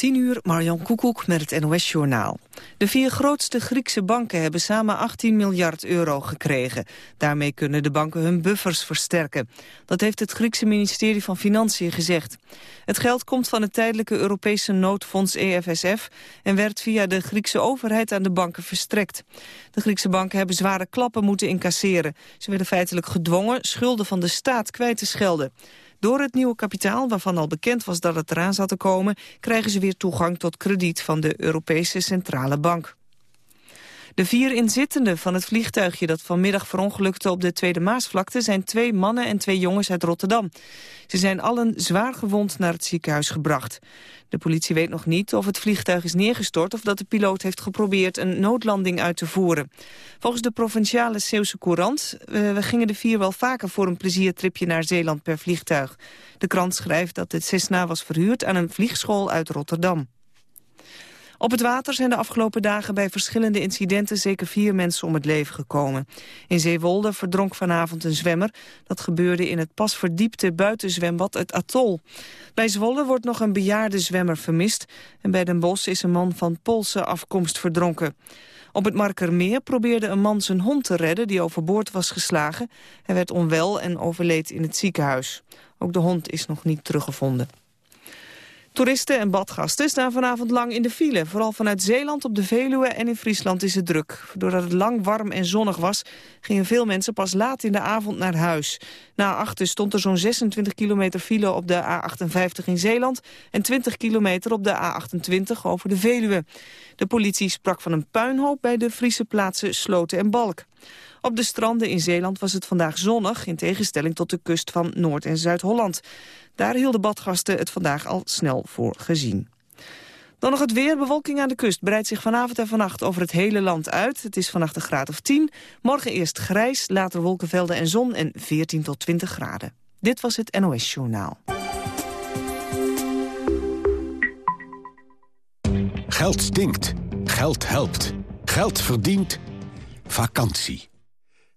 10 uur, Marjan Koekoek met het NOS-journaal. De vier grootste Griekse banken hebben samen 18 miljard euro gekregen. Daarmee kunnen de banken hun buffers versterken. Dat heeft het Griekse ministerie van Financiën gezegd. Het geld komt van het tijdelijke Europese noodfonds EFSF... en werd via de Griekse overheid aan de banken verstrekt. De Griekse banken hebben zware klappen moeten incasseren. Ze werden feitelijk gedwongen schulden van de staat kwijt te schelden. Door het nieuwe kapitaal, waarvan al bekend was dat het eraan zat te komen... krijgen ze weer toegang tot krediet van de Europese Centrale Bank. De vier inzittenden van het vliegtuigje dat vanmiddag verongelukte op de Tweede Maasvlakte zijn twee mannen en twee jongens uit Rotterdam. Ze zijn allen zwaar gewond naar het ziekenhuis gebracht. De politie weet nog niet of het vliegtuig is neergestort of dat de piloot heeft geprobeerd een noodlanding uit te voeren. Volgens de provinciale Zeeuwse Courant uh, gingen de vier wel vaker voor een pleziertripje naar Zeeland per vliegtuig. De krant schrijft dat het Cessna was verhuurd aan een vliegschool uit Rotterdam. Op het water zijn de afgelopen dagen bij verschillende incidenten zeker vier mensen om het leven gekomen. In Zeewolde verdronk vanavond een zwemmer. Dat gebeurde in het pas verdiepte buitenzwembad het Atol. Bij Zwolle wordt nog een bejaarde zwemmer vermist. En bij Den Bosch is een man van Poolse afkomst verdronken. Op het Markermeer probeerde een man zijn hond te redden die overboord was geslagen. Hij werd onwel en overleed in het ziekenhuis. Ook de hond is nog niet teruggevonden. Toeristen en badgasten staan vanavond lang in de file. Vooral vanuit Zeeland op de Veluwe en in Friesland is het druk. Doordat het lang warm en zonnig was, gingen veel mensen pas laat in de avond naar huis. Na achter stond er zo'n 26 kilometer file op de A58 in Zeeland... en 20 kilometer op de A28 over de Veluwe. De politie sprak van een puinhoop bij de Friese plaatsen Sloten en Balk. Op de stranden in Zeeland was het vandaag zonnig... in tegenstelling tot de kust van Noord- en Zuid-Holland. Daar hielden badgasten het vandaag al snel voor gezien. Dan nog het weer. Bewolking aan de kust breidt zich vanavond en vannacht over het hele land uit. Het is vannacht een graad of 10. Morgen eerst grijs, later wolkenvelden en zon en 14 tot 20 graden. Dit was het NOS Journaal. Geld stinkt. Geld helpt. Geld verdient. Vakantie.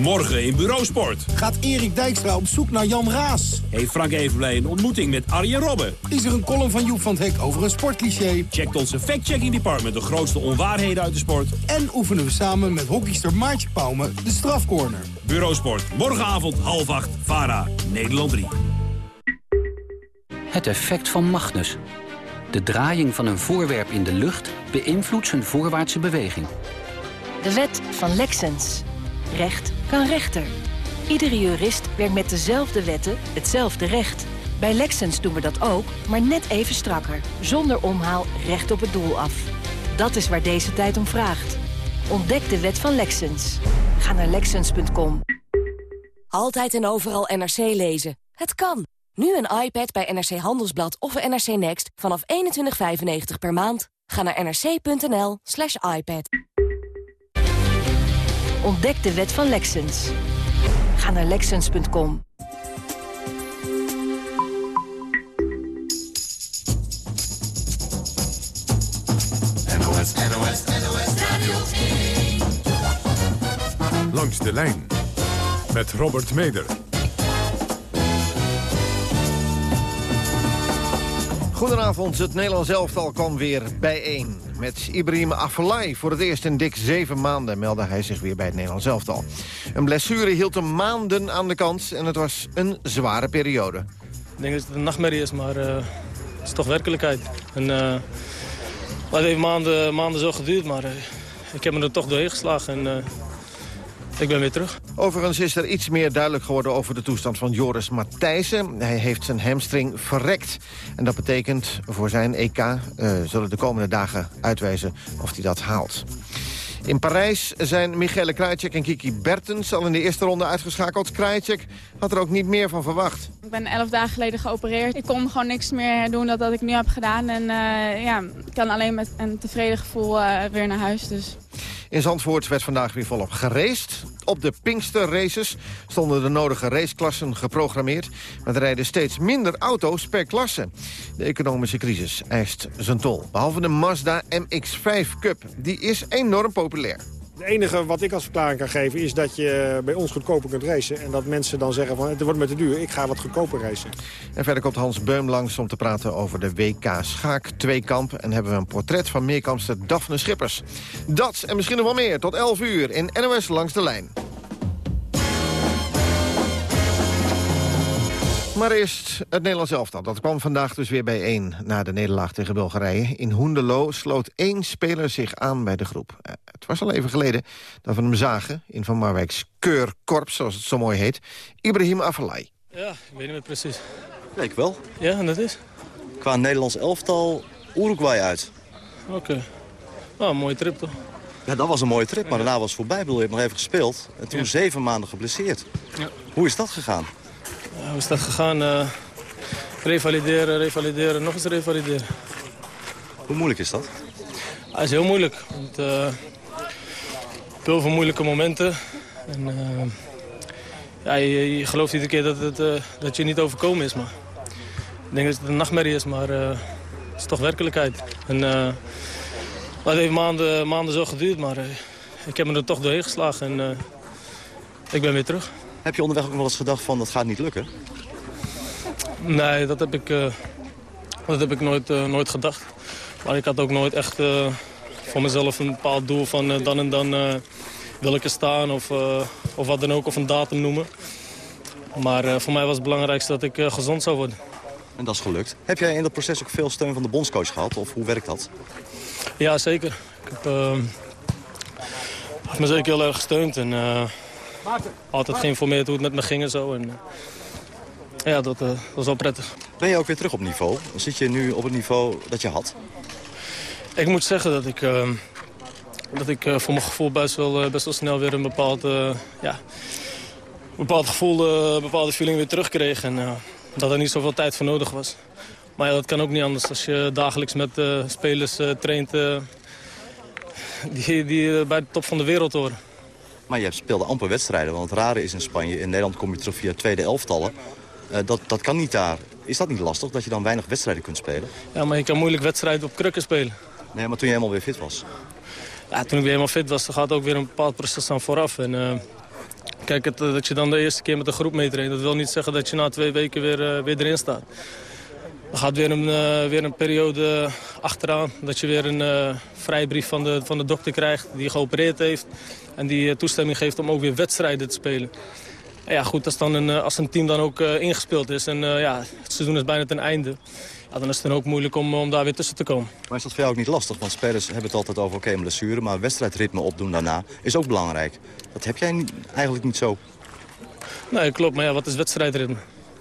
Morgen in Bureausport. Gaat Erik Dijkstra op zoek naar Jan Raas? Heeft Frank Evenblij een ontmoeting met Arjen Robben? Is er een column van Joep van het Hek over een sportcliché? Checkt onze fact-checking department de grootste onwaarheden uit de sport? En oefenen we samen met hockeyster Maartje Pauwme de strafcorner. Bureausport, morgenavond half acht, VARA, Nederland 3. Het effect van Magnus. De draaiing van een voorwerp in de lucht beïnvloedt zijn voorwaartse beweging. De wet van Lexens. Recht kan rechter. Iedere jurist werkt met dezelfde wetten hetzelfde recht. Bij Lexens doen we dat ook, maar net even strakker. Zonder omhaal recht op het doel af. Dat is waar deze tijd om vraagt. Ontdek de wet van Lexens. Ga naar Lexens.com. Altijd en overal NRC lezen. Het kan. Nu een iPad bij NRC Handelsblad of NRC Next vanaf 21,95 per maand. Ga naar nrc.nl slash iPad. Ontdek de wet van Lexens. Ga naar Lexens.com. NOS, NOS, NOS Radio 1. Langs de lijn met Robert Meder. Goedenavond, het Nederlands elftal kwam weer bijeen. Met Ibrahim Afellay voor het eerst in dik zeven maanden meldde hij zich weer bij het Nederlands elftal. Een blessure hield hem maanden aan de kant en het was een zware periode. Ik denk dat het een nachtmerrie is, maar uh, het is toch werkelijkheid. En, uh, het heeft maanden, maanden zo geduurd, maar uh, ik heb me er toch doorheen geslagen. En, ik ben weer terug. Overigens is er iets meer duidelijk geworden over de toestand van Joris Matthijssen. Hij heeft zijn hamstring verrekt. En dat betekent voor zijn EK uh, zullen de komende dagen uitwijzen of hij dat haalt. In Parijs zijn Michele Krajcek en Kiki Bertens al in de eerste ronde uitgeschakeld. Krajcek had er ook niet meer van verwacht. Ik ben elf dagen geleden geopereerd. Ik kon gewoon niks meer doen dan dat ik nu heb gedaan. En uh, ja, ik kan alleen met een tevreden gevoel uh, weer naar huis. Dus. In Zandvoort werd vandaag weer volop geraced. Op de Pinkster Races stonden de nodige raceklassen geprogrammeerd. Maar er rijden steeds minder auto's per klasse. De economische crisis eist zijn tol. Behalve de Mazda MX-5 Cup. Die is enorm populair. Het enige wat ik als verklaring kan geven is dat je bij ons goedkoper kunt racen. En dat mensen dan zeggen van het wordt me te duur, ik ga wat goedkoper racen. En verder komt Hans Beum langs om te praten over de WK Schaak Tweekamp. En hebben we een portret van meerkampster Daphne Schippers. Dat en misschien nog wel meer tot 11 uur in NOS Langs de Lijn. Maar eerst het Nederlands elftal. Dat kwam vandaag dus weer bijeen na de nederlaag tegen Bulgarije. In Hoendelo sloot één speler zich aan bij de groep. Eh, het was al even geleden dat we hem zagen... in Van Marwijk's keurkorps, zoals het zo mooi heet. Ibrahim Afellay. Ja, ik weet niet meer precies. Ja, ik wel. Ja, en dat is? Qua Nederlands elftal Uruguay uit. Oké. Nou, een mooie trip toch? Ja, dat was een mooie trip, maar daarna was het voorbij. Ik bedoel, je hebt nog even gespeeld. En toen zeven maanden geblesseerd. Ja. Hoe is dat gegaan? Ja, hoe is dat gegaan? Eh, revalideren, revalideren, nog eens revalideren. Hoe moeilijk is dat? Het is heel moeilijk. Want, eh, veel moeilijke momenten. En, eh, ja, je, je gelooft iedere keer dat, het, dat je niet overkomen is. Maar ik denk dat het een nachtmerrie is, maar het is toch werkelijkheid. En, het heeft maanden, maanden zo geduurd, maar ik heb me er toch doorheen geslagen. En ik ben weer terug. Heb je onderweg ook wel eens gedacht van dat gaat niet lukken? Nee, dat heb ik, eh, dat heb ik nooit, eh, nooit gedacht. Maar ik had ook nooit echt eh, voor mezelf een bepaald doel van dan en dan wil ik er staan of, of wat dan ook, of een datum noemen. Maar voor mij was het belangrijkste dat ik gezond zou worden. En dat is gelukt. Heb jij in dat proces ook veel steun van de bondscoach gehad? Of hoe werkt dat? Ja, zeker. Ik heb, me zeker heel erg gesteund en altijd geïnformeerd hoe het met me ging en zo. En, eh, ja, dat, eh, dat was wel prettig. Ben je ook weer terug op niveau? Zit je nu op het niveau dat je had? Ik moet zeggen dat ik, eh, dat ik eh, voor mijn gevoel best wel, eh, best wel snel weer een bepaald, eh, ja, bepaald gevoel, eh, een bepaalde feeling weer terugkreeg. En eh, dat er niet zoveel tijd voor nodig was. Maar ja, dat kan ook niet anders als je dagelijks met eh, spelers eh, traint eh, die, die eh, bij de top van de wereld horen. Maar je speelde amper wedstrijden. Want het rare is in Spanje, in Nederland kom je terug via tweede elftallen. Eh, dat, dat kan niet daar. Is dat niet lastig, dat je dan weinig wedstrijden kunt spelen? Ja, maar je kan moeilijk wedstrijden op krukken spelen. Nee, maar toen je helemaal weer fit was. Ja, toen ik weer helemaal fit was, dan gaat ook weer een bepaald proces aan vooraf. En, eh, kijk, het, eh, dat je dan de eerste keer met de groep meetraint... dat wil niet zeggen dat je na twee weken weer, weer erin staat. Er gaat weer een, eh, weer een periode achteraan. Dat je weer een eh, vrijbrief van de, van de dokter krijgt die geopereerd heeft. En die eh, toestemming geeft om ook weer wedstrijden te spelen. En ja, goed, als, dan een, als een team dan ook ingespeeld is en ja, het seizoen is bijna ten einde... Ja, dan is het dan ook moeilijk om, om daar weer tussen te komen. Maar is dat voor jou ook niet lastig? Want spelers hebben het altijd over oké, blessure... maar wedstrijdritme opdoen daarna is ook belangrijk. Dat heb jij niet- eigenlijk niet zo. Nee, klopt. Maar ja, wat is wedstrijdritme?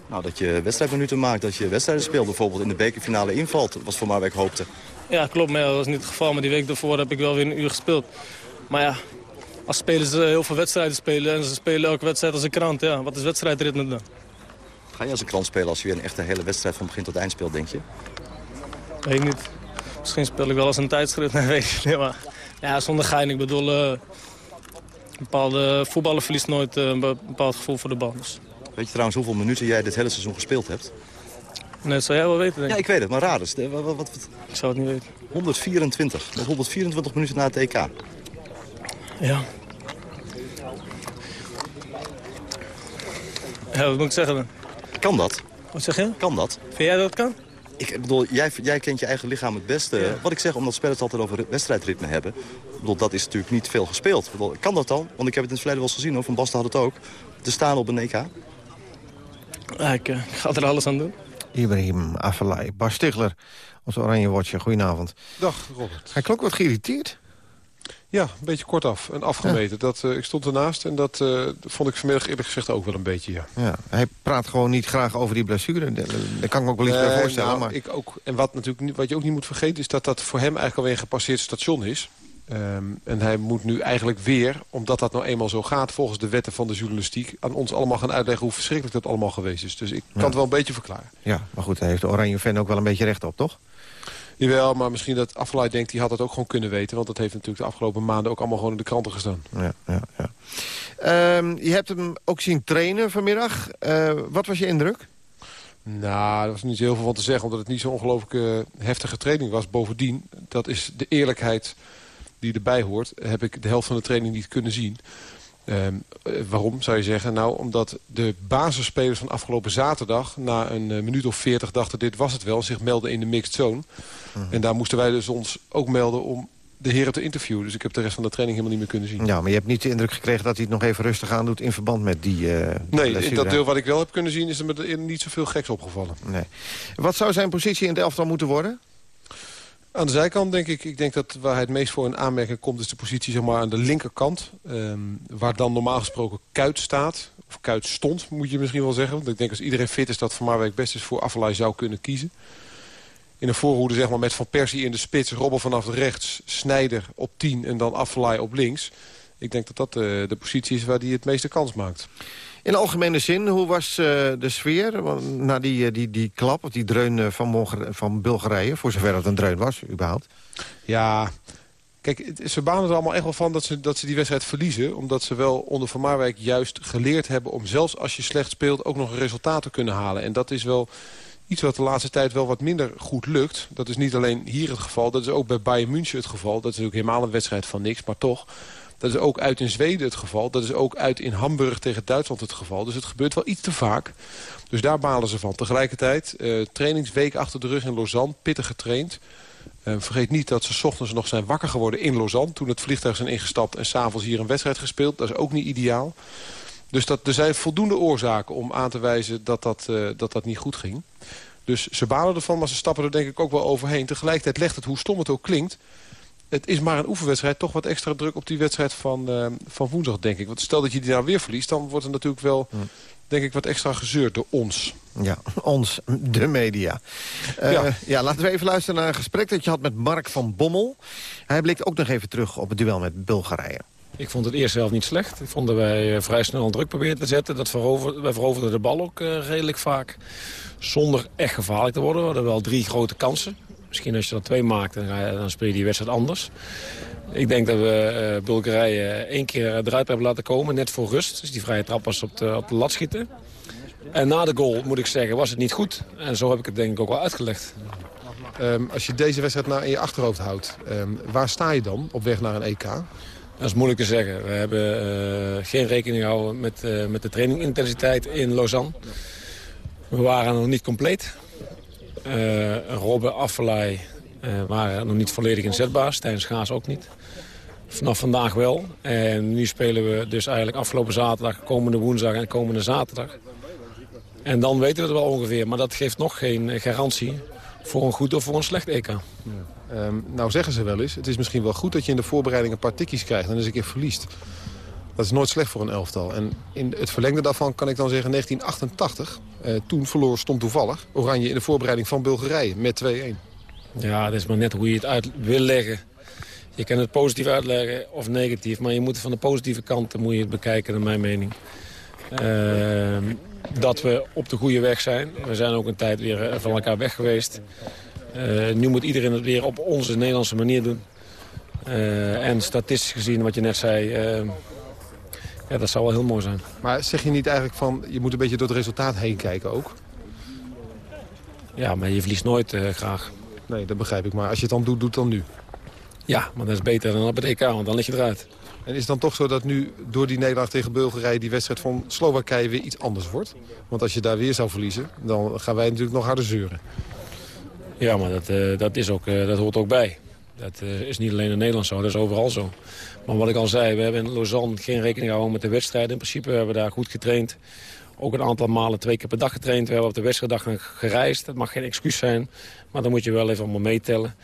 Nou, dat je wedstrijdminuten maakt, dat je wedstrijden speelt. Bijvoorbeeld in de bekerfinale invalt, wat voor Marwijk hoopte. Ja, klopt. Maar ja, dat was niet het geval. Maar die week daarvoor heb ik wel weer een uur gespeeld. Maar ja, als spelers eh, heel veel wedstrijden spelen... en ze spelen elke wedstrijd als een krant, ja, wat is wedstrijdritme dan? Ga je als een krant spelen als je weer een echte hele wedstrijd van begin tot eind speelt, denk je? Weet ik niet. Misschien speel ik wel als een tijdschrift, nee, weet ik niet. Maar ja, zonder gein. Ik bedoel, een bepaalde voetballer verliest nooit eh, een be- bepaald gevoel voor de bal. Dus. Weet je trouwens hoeveel minuten jij dit hele seizoen gespeeld hebt? Nee, dat zou jij wel weten, denk Ja, ik. ik weet het, maar raar is. Wat, wat, wat- Ik zou het niet weten. 124. Met 124 minuten na het EK. Ja. Ja, wat moet ik zeggen dan? Kan dat? Wat zeg je? Kan dat? Vind jij dat het kan? Ik bedoel, jij, jij kent je eigen lichaam het beste. Wat ik zeg, omdat spelers het altijd over wedstrijdritme hebben. Ik bedoel, dat is natuurlijk niet veel gespeeld. Ik bedoel, kan dat dan? Want ik heb het in het verleden wel eens gezien, hoor. Van Basten had het ook. Te staan op een EK. Ja, ik, eh, ik ga er alles aan doen. Ibrahim Afellay. Bas Stigler, onze Oranje Watcher. Goedenavond. Dag, Robert. Hij klonk wat geïrriteerd. Ja, een beetje kortaf en afgemeten. Dat, eh, ik stond ernaast en dat eh, vond ik vanmiddag eerlijk gezegd ook wel een beetje, ja. Ja, hij praat gewoon niet graag over die blessure. Daar kan ik me ook wel iets bij voorstellen. nou, maar... ik ook, en wat, natuurlijk, wat je ook niet moet vergeten... is dat dat voor hem eigenlijk alweer een gepasseerd station is. Ehm, en hij moet nu eigenlijk weer, omdat dat nou eenmaal zo gaat... volgens de wetten van de journalistiek... aan ons allemaal gaan uitleggen hoe verschrikkelijk dat allemaal geweest is. Dus ik kan het wel een beetje verklaren. Ja, maar goed, daar heeft de Oranje fan ook wel een beetje recht op, toch? Jawel, maar misschien dat Aflaai denkt, die had het ook gewoon kunnen weten. Want dat heeft natuurlijk de afgelopen maanden ook allemaal gewoon in de kranten gestaan. Ja, ja, ja. Ehm, je hebt hem ook zien trainen vanmiddag. Uh, wat was je indruk? Nou, er was niet heel veel van te zeggen, omdat het niet zo'n ongelooflijk heftige training was. Bovendien, dat is de eerlijkheid die erbij hoort, heb ik de helft van de training niet kunnen zien. Ehm, eh, waarom, zou je zeggen? Nou, omdat de basisspelers van afgelopen zaterdag... na een uh, minuut of veertig dachten dit was het wel... zich melden in de mixed zone. Mhm. En daar moesten wij dus ons ook melden om de heren te interviewen. Dus ik heb de rest van de training helemaal niet meer kunnen zien. Ja, maar je hebt niet de indruk gekregen dat hij het nog even rustig aan doet... in verband met die uh, Nee, dat deel wat ik wel heb kunnen zien... is er me niet zoveel geks opgevallen. Nee. Wat zou zijn positie in de elftal moeten worden? Aan de zijkant denk ik, ik denk dat waar hij het meest voor in aanmerking komt... is de positie zeg maar, aan de linkerkant. Um, waar dan normaal gesproken Kuit staat. Of Kuit stond, moet je misschien wel zeggen. Want ik denk als iedereen fit is dat Van Marwijk best is voor Affelay zou kunnen kiezen. In een voorhoede zeg maar, met Van Persie in de spits, Robbel vanaf de rechts... Snijder op 10 en dan Affelay op links. Ik denk dat dat de, de positie is waar hij het meeste kans maakt. In algemene zin, hoe was uh, de sfeer na die, uh, die, die klap... of die dreun uh, van, van Bulgarije, voor zover het een dreun was, überhaupt? Ja, kijk, ze banen er allemaal echt wel van dat ze, dat ze die wedstrijd verliezen... omdat ze wel onder Van Marwijk juist geleerd hebben... om zelfs als je slecht speelt ook nog een resultaat te kunnen halen. En dat is wel iets wat de laatste tijd wel wat minder goed lukt. Dat is niet alleen hier het geval, dat is ook bij Bayern München het geval. Dat is natuurlijk helemaal een wedstrijd van niks, maar toch... Dat is ook uit in Zweden het geval. Dat is ook uit in Hamburg tegen Duitsland het geval. Dus het gebeurt wel iets te vaak. Dus daar balen ze van. Tegelijkertijd, uh, trainingsweek achter de rug in Lausanne. Pittig getraind. Uh, vergeet niet dat ze ochtends nog zijn wakker geworden in Lausanne... toen het vliegtuig zijn ingestapt en s'avonds hier een wedstrijd gespeeld. Dat is ook niet ideaal. Dus dat, er zijn voldoende oorzaken om aan te wijzen dat dat, uh, dat, dat niet goed ging. Dus ze balen ervan, maar ze stappen er denk ik ook wel overheen. Tegelijkertijd legt het, hoe stom het ook klinkt het is maar een oefenwedstrijd. Toch wat extra druk op die wedstrijd van, uh, van woensdag, denk ik. Want stel dat je die nou weer verliest... dan wordt er natuurlijk wel, denk ik, wat extra gezeurd door ons. Ja, ons, de media. Uh, ja. ja. laten we even luisteren naar een gesprek dat je had met Mark van Bommel. Hij blikt ook nog even terug op het duel met Bulgarije. Ik vond het eerst zelf niet slecht. Ik vond dat wij eh, vrij snel druk probeerden te zetten. Dat verover, wij veroverden de bal ook uh, redelijk vaak. Zonder echt gevaarlijk te worden. We hadden wel drie grote kansen. Misschien als je er twee maakt, dan, dan speel je die wedstrijd anders. Ik denk dat we uh, Bulgarije één keer eruit hebben laten komen, net voor rust. Dus die vrije trap was op de, op de lat schieten. En na de goal, moet ik zeggen, was het niet goed. En zo heb ik het denk ik ook wel uitgelegd. Um, als je deze wedstrijd nou in je achterhoofd houdt, um, waar sta je dan op weg naar een EK? Dat is moeilijk te zeggen. We hebben uh, geen rekening gehouden met, uh, met de trainingintensiteit in Lausanne. We waren nog niet compleet. Uh, Robben, Affelay uh, waren nog niet volledig inzetbaar. Stijn Schaas ook niet. Vanaf vandaag wel. En nu spelen we dus eigenlijk afgelopen zaterdag, komende woensdag en komende zaterdag. En dan weten we het wel ongeveer. Maar dat geeft nog geen garantie voor een goed of voor een slecht EK. Um, nou zeggen ze wel eens, het is misschien wel goed dat je in de voorbereiding een paar tikjes krijgt en eens een keer verliest. Dat is nooit slecht voor een elftal. En in het verlengde daarvan kan ik dan zeggen 1988. Uh, toen verloor stond toevallig Oranje in de voorbereiding van Bulgarije met 2-1. Ja, dat is maar net hoe je het uit wil leggen. Je kan het positief uitleggen of negatief. Maar je moet van de positieve kant moet je het bekijken, naar mijn mening. Uh, dat we op de goede weg zijn. We zijn ook een tijd weer eh, van elkaar weg geweest. Uh, nu moet iedereen het weer op onze Nederlandse manier doen. Uh, en statistisch gezien, wat je net zei... Ja, dat zou wel heel mooi zijn. Maar zeg je niet eigenlijk van, je moet een beetje door het resultaat heen kijken ook? Ja, maar je verliest nooit uh, graag. Nee, dat begrijp ik. Maar als je het dan doet, doe het dan nu. Ja, maar dat is beter dan op het EK, want dan lig je eruit. En is het dan toch zo dat nu door die nederlaag tegen Bulgarije... die wedstrijd van Slowakije weer iets anders wordt? Want als je daar weer zou verliezen, dan gaan wij natuurlijk nog harder zeuren. Ja, maar dat, uh, dat, is ook, uh, dat hoort ook bij. Dat uh, is niet alleen in Nederland zo, dat is overal zo. Maar wat ik al zei, we hebben in Lausanne geen rekening gehouden met de wedstrijd. In principe hebben we daar goed getraind. Ook een aantal malen twee keer per dag getraind. We hebben op de wedstrijddag gereisd. Dat mag geen excuus zijn, maar dan moet je wel even allemaal meetellen.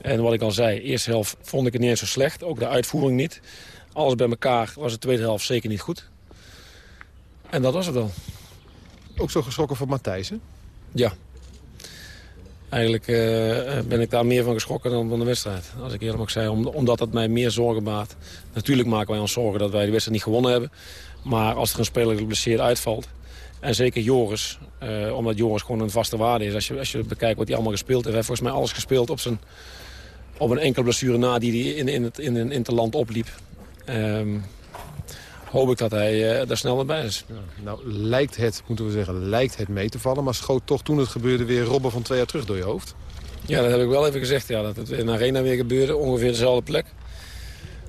En wat ik al zei, eerste helft vond ik het niet eens zo slecht. Ook de uitvoering niet. Alles bij elkaar was de tweede helft zeker niet goed. En dat was het wel. Ook zo geschrokken van Matthijsen? Ja, Eigenlijk uh, ben ik daar meer van geschrokken dan van de wedstrijd. Als ik eerlijk mag zeggen, omdat het mij meer zorgen baart. Natuurlijk maken wij ons zorgen dat wij de wedstrijd niet gewonnen hebben. Maar als er een speler geblesseerd uitvalt... En zeker Joris, omdat Joris gewoon een vaste waarde is. Als je, als je bekijkt wat hij allemaal gespeeld heeft. Hij heeft volgens mij alles gespeeld op, zijn, op een enkele blessure na die hij in, in, het, in, in het land opliep. Um, hoop ik dat hij uh, daar snel bij is. Ja, nou, lijkt het, moeten we zeggen, lijkt het mee te vallen. Maar schoot toch toen het gebeurde weer Robben van twee jaar terug door je hoofd? Ja, dat heb ik wel even gezegd. Ja, dat het in de arena weer gebeurde. Ongeveer dezelfde plek.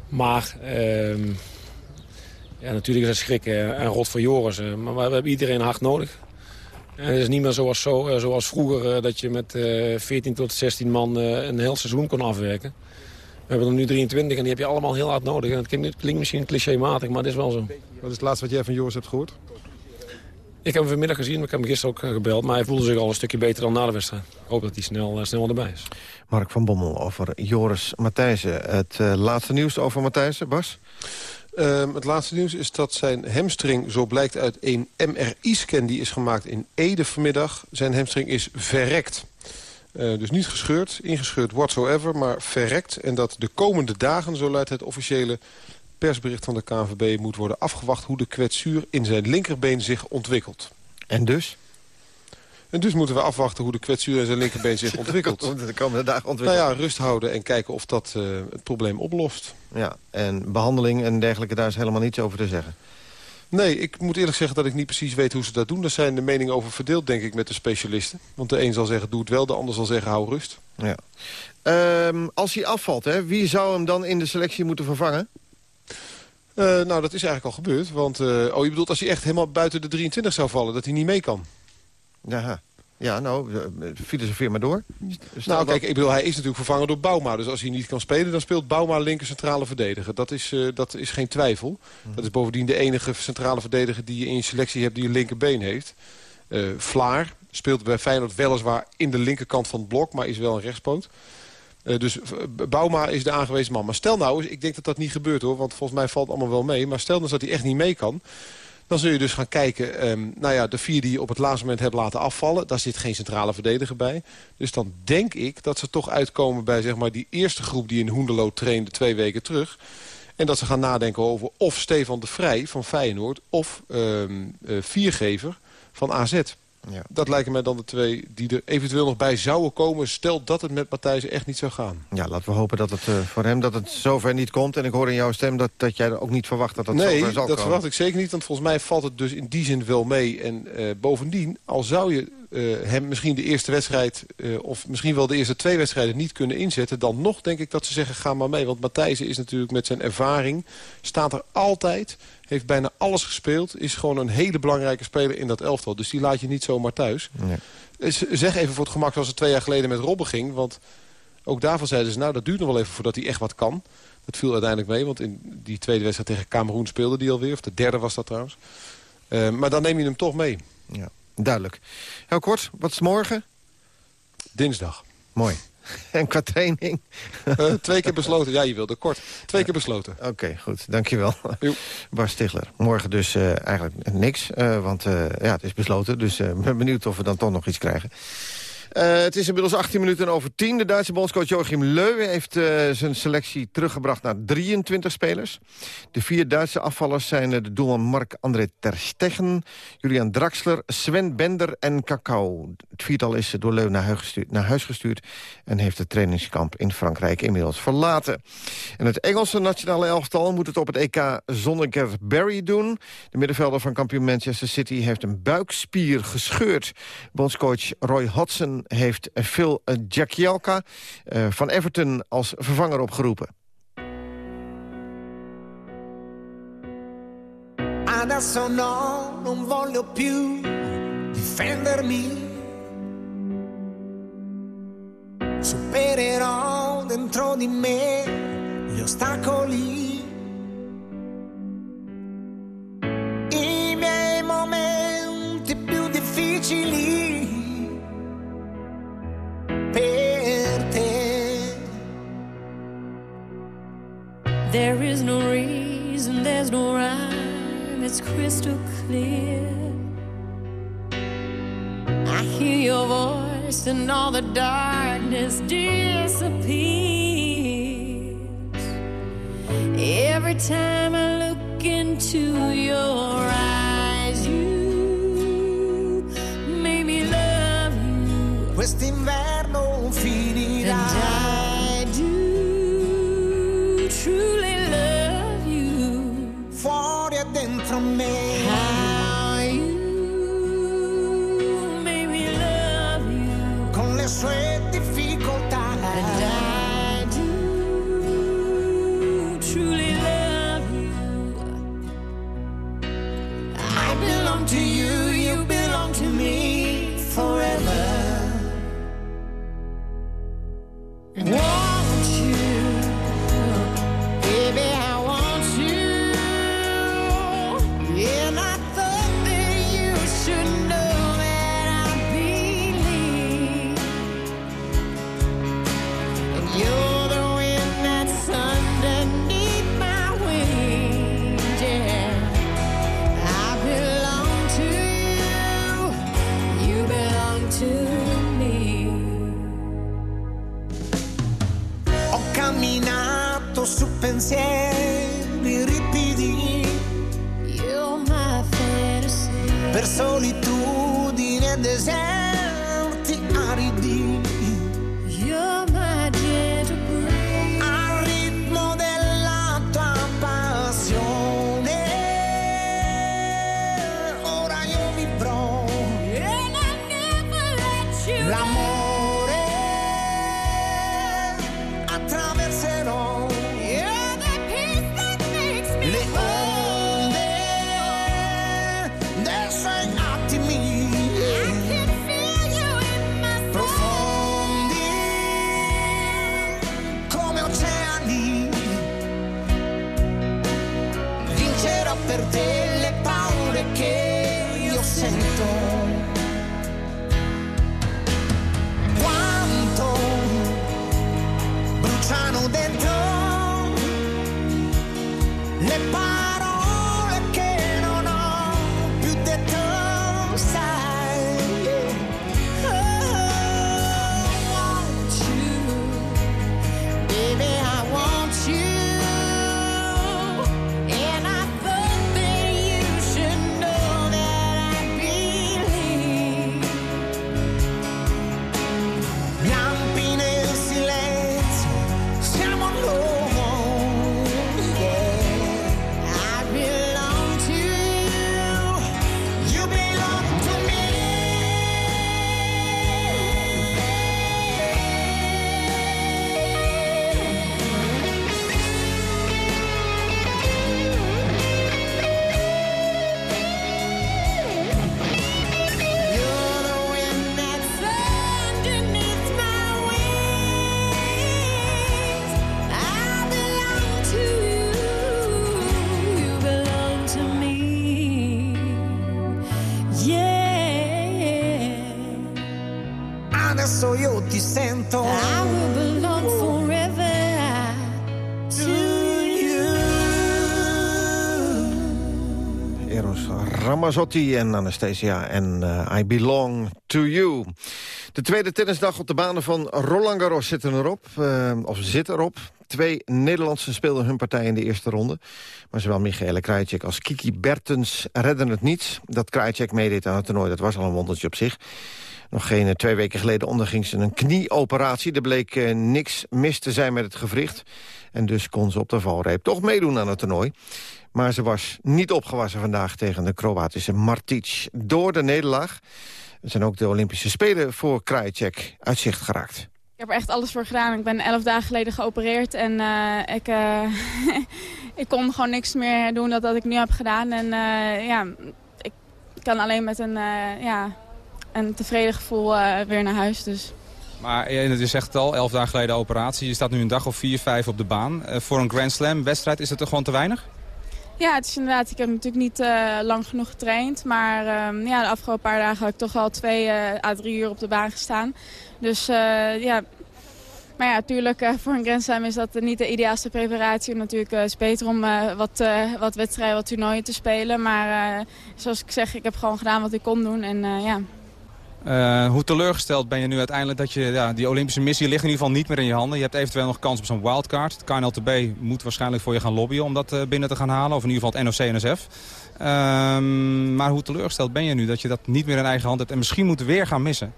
Maar uh, ja, natuurlijk is het schrikken en rot voor Joris. Uh, maar we hebben iedereen hard nodig. En het is niet meer zoals, zo, uh, zoals vroeger dat je met 14 tot 16 man een heel seizoen kon afwerken. We hebben er nu 23 en die heb je allemaal heel hard nodig. En het klinkt, klinkt misschien clichématig, maar het is wel zo. Wat is het laatste wat jij van Joris hebt gehoord? Ik heb hem vanmiddag gezien, maar ik heb hem gisteren ook eh, gebeld. Maar hij voelde zich al een stukje beter dan na de wedstrijd. Ik hoop dat hij snel, uh, snel erbij is. Mark van Bommel over Joris Matthijssen. Het uh, laatste nieuws over Matthijssen, Bas? Uh, het laatste nieuws is dat zijn hamstring, zo blijkt uit een MRI-scan... die is gemaakt in Ede vanmiddag, zijn hamstring is verrekt. Uh, dus niet gescheurd, ingescheurd whatsoever, maar verrekt. En dat de komende dagen, zo luidt het officiële persbericht van de KNVB... moet worden afgewacht hoe de kwetsuur in zijn linkerbeen zich ontwikkelt. En dus? En dus moeten we afwachten hoe de kwetsuur in zijn linkerbeen zich ontwikkelt. de komende dagen ontwikkelt. Nou ja, rust houden en kijken of dat uh, het probleem oplost. Ja, en behandeling en dergelijke, daar is helemaal niets over te zeggen. Nee, ik moet eerlijk zeggen dat ik niet precies weet hoe ze dat doen. Daar zijn de meningen over verdeeld, denk ik, met de specialisten. Want de een zal zeggen, doe het wel, de ander zal zeggen, hou rust. Ja. Um, als hij afvalt, hè, wie zou hem dan in de selectie moeten vervangen? Uh, nou, dat is eigenlijk al gebeurd. Want, uh, oh, je bedoelt als hij echt helemaal buiten de 23 zou vallen... dat hij niet mee kan? Ja, ja nou, eh, filosofeer maar door. Stel nou, kijk, ik bedoel, hij is natuurlijk vervangen door Bouma. Dus als hij niet kan spelen, dan speelt Bouma linker centrale verdediger. Dat is, uh, dat is geen twijfel. Mhm. Dat is bovendien de enige centrale verdediger die je in je selectie hebt... die een linkerbeen heeft. Uh, Vlaar speelt bij Feyenoord weliswaar in de linkerkant van het blok... maar is wel een rechtspoot. Uh, dus Bouma is de aangewezen man. Maar stel nou eens, ik denk dat dat niet gebeurt hoor... want volgens mij valt het allemaal wel mee. Maar stel nou eens dat hij echt niet mee kan... Dan zul je dus gaan kijken, um, nou ja, de vier die je op het laatste moment hebt laten afvallen... daar zit geen centrale verdediger bij. Dus dan denk ik dat ze toch uitkomen bij zeg maar, die eerste groep... die in Hoenderloo trainde twee weken terug. En dat ze gaan nadenken over of Stefan de Vrij van Feyenoord... of um, uh, Viergever van AZ. Ja. Dat lijken mij dan de twee die er eventueel nog bij zouden komen... stel dat het met Matthijs echt niet zou gaan. Ja, laten we hopen dat het uh, voor hem dat het zover niet komt. En ik hoor in jouw stem dat, dat jij ook niet verwacht dat dat nee, zover zal komen. Nee, dat verwacht ik zeker niet. Want volgens mij valt het dus in die zin wel mee. En uh, bovendien, al zou je uh, hem misschien de eerste wedstrijd... Of misschien wel de eerste twee wedstrijden niet kunnen inzetten... dan nog denk ik dat ze zeggen, ga maar mee. Want Matthijs is natuurlijk met zijn ervaring... staat er altijd, heeft bijna alles gespeeld... is gewoon een hele belangrijke speler in dat elftal. Dus die laat je niet zomaar thuis. Nee. Zeg even voor het gemak zoals het twee jaar geleden met Robben ging. Want ook daarvan zeiden ze, nou, dat duurt nog wel even voordat hij echt wat kan. Dat viel uiteindelijk mee, want in die tweede wedstrijd tegen Cameroen speelde hij alweer. Of de derde was dat trouwens. Uh, maar dan neem je hem toch mee. Ja. Duidelijk. Heel kort, wat is morgen? Dinsdag. Mooi. En qua training? Uh, twee keer besloten. Ja, je wilde kort. Twee keer besloten. Oké, okay, goed. Dankjewel. Jo. Bart Stigler. Morgen dus uh, eigenlijk niks. Uh, want ja, het is besloten. Dus ben benieuwd of we dan toch nog iets krijgen. Uh, het is inmiddels 18 minuten over 10. De Duitse bondscoach Joachim Leu heeft uh, zijn selectie teruggebracht naar 23 spelers. De vier Duitse afvallers zijn de doelman Mark-André Ter Stegen... Julian Draxler, Sven Bender en Kakao. Het viertal is door Leu naar huis, gestuurd, naar huis gestuurd... en heeft het trainingskamp in Frankrijk inmiddels verlaten. En het Engelse nationale elftal moet het op het EK zonder Gareth Barry doen. De middenvelder van kampioen Manchester City heeft een buikspier gescheurd. Bondscoach Roy Hodgson heeft Phil Jagielka uh, van Everton als vervanger opgeroepen. Adesso no, non voglio più difendermi. Supererò dentro di me gli ostacoli. There is no reason, there's no rhyme, it's crystal clear. I hear your voice and all the darkness disappears. Every time I look into your eyes, you made me love you. Quest'inverno un. Me. Ramazzotti en Anastasia en eh, I Belong to You. De tweede tennisdag op de banen van Roland Garros zitten erop. eh, of zit erop. Twee Nederlandse speelden hun partij in de eerste ronde. Maar zowel Michaela Krajicek als Kiki Bertens redden het niet. Dat Krajicek meedeed aan het toernooi, dat was al een wondertje op zich. Nog geen eh, twee weken geleden onderging ze een knieoperatie. Er bleek niks mis te zijn met het gewricht. En dus kon ze op de valreep toch meedoen aan het toernooi. Maar ze was niet opgewassen vandaag tegen de Kroatische Martic. Door de nederlaag zijn ook de Olympische Spelen voor Krajicek uit zicht geraakt. Ik heb er echt alles voor gedaan. Ik ben elf dagen geleden geopereerd en eh, ik, eh, ik kon gewoon niks meer doen dan dat ik nu heb gedaan. En eh, ja, ik kan alleen met een, ja, een tevreden gevoel weer naar huis. Dus. Maar je je zegt het al, elf dagen geleden operatie. Je staat nu een dag of vier, vijf op de baan. Eh, voor een Grand Slam wedstrijd is het er gewoon te weinig? Ja, het is inderdaad, ik heb natuurlijk niet eh, lang genoeg getraind. Maar ehm, ja, de afgelopen paar dagen heb ik toch al twee eh, à drie uur op de baan gestaan. Dus eh, ja, maar ja, natuurlijk eh, voor een Grand Slam is dat niet de ideaalste preparatie. Natuurlijk eh, is het beter om eh, wat, eh, wat wedstrijden, wat toernooien te spelen. Maar eh, zoals ik zeg, ik heb gewoon gedaan wat ik kon doen. En eh, ja, Eh, hoe teleurgesteld ben je nu uiteindelijk dat je, ja, die Olympische missie ligt in ieder geval niet meer in je handen. Je hebt eventueel nog kans op zo'n wildcard. Het KNLTB moet waarschijnlijk voor je gaan lobbyen om dat eh, binnen te gaan halen. Of in ieder geval het NOC-NSF. Ehm, maar hoe teleurgesteld ben je nu dat je dat niet meer in eigen hand hebt en misschien moet weer gaan missen?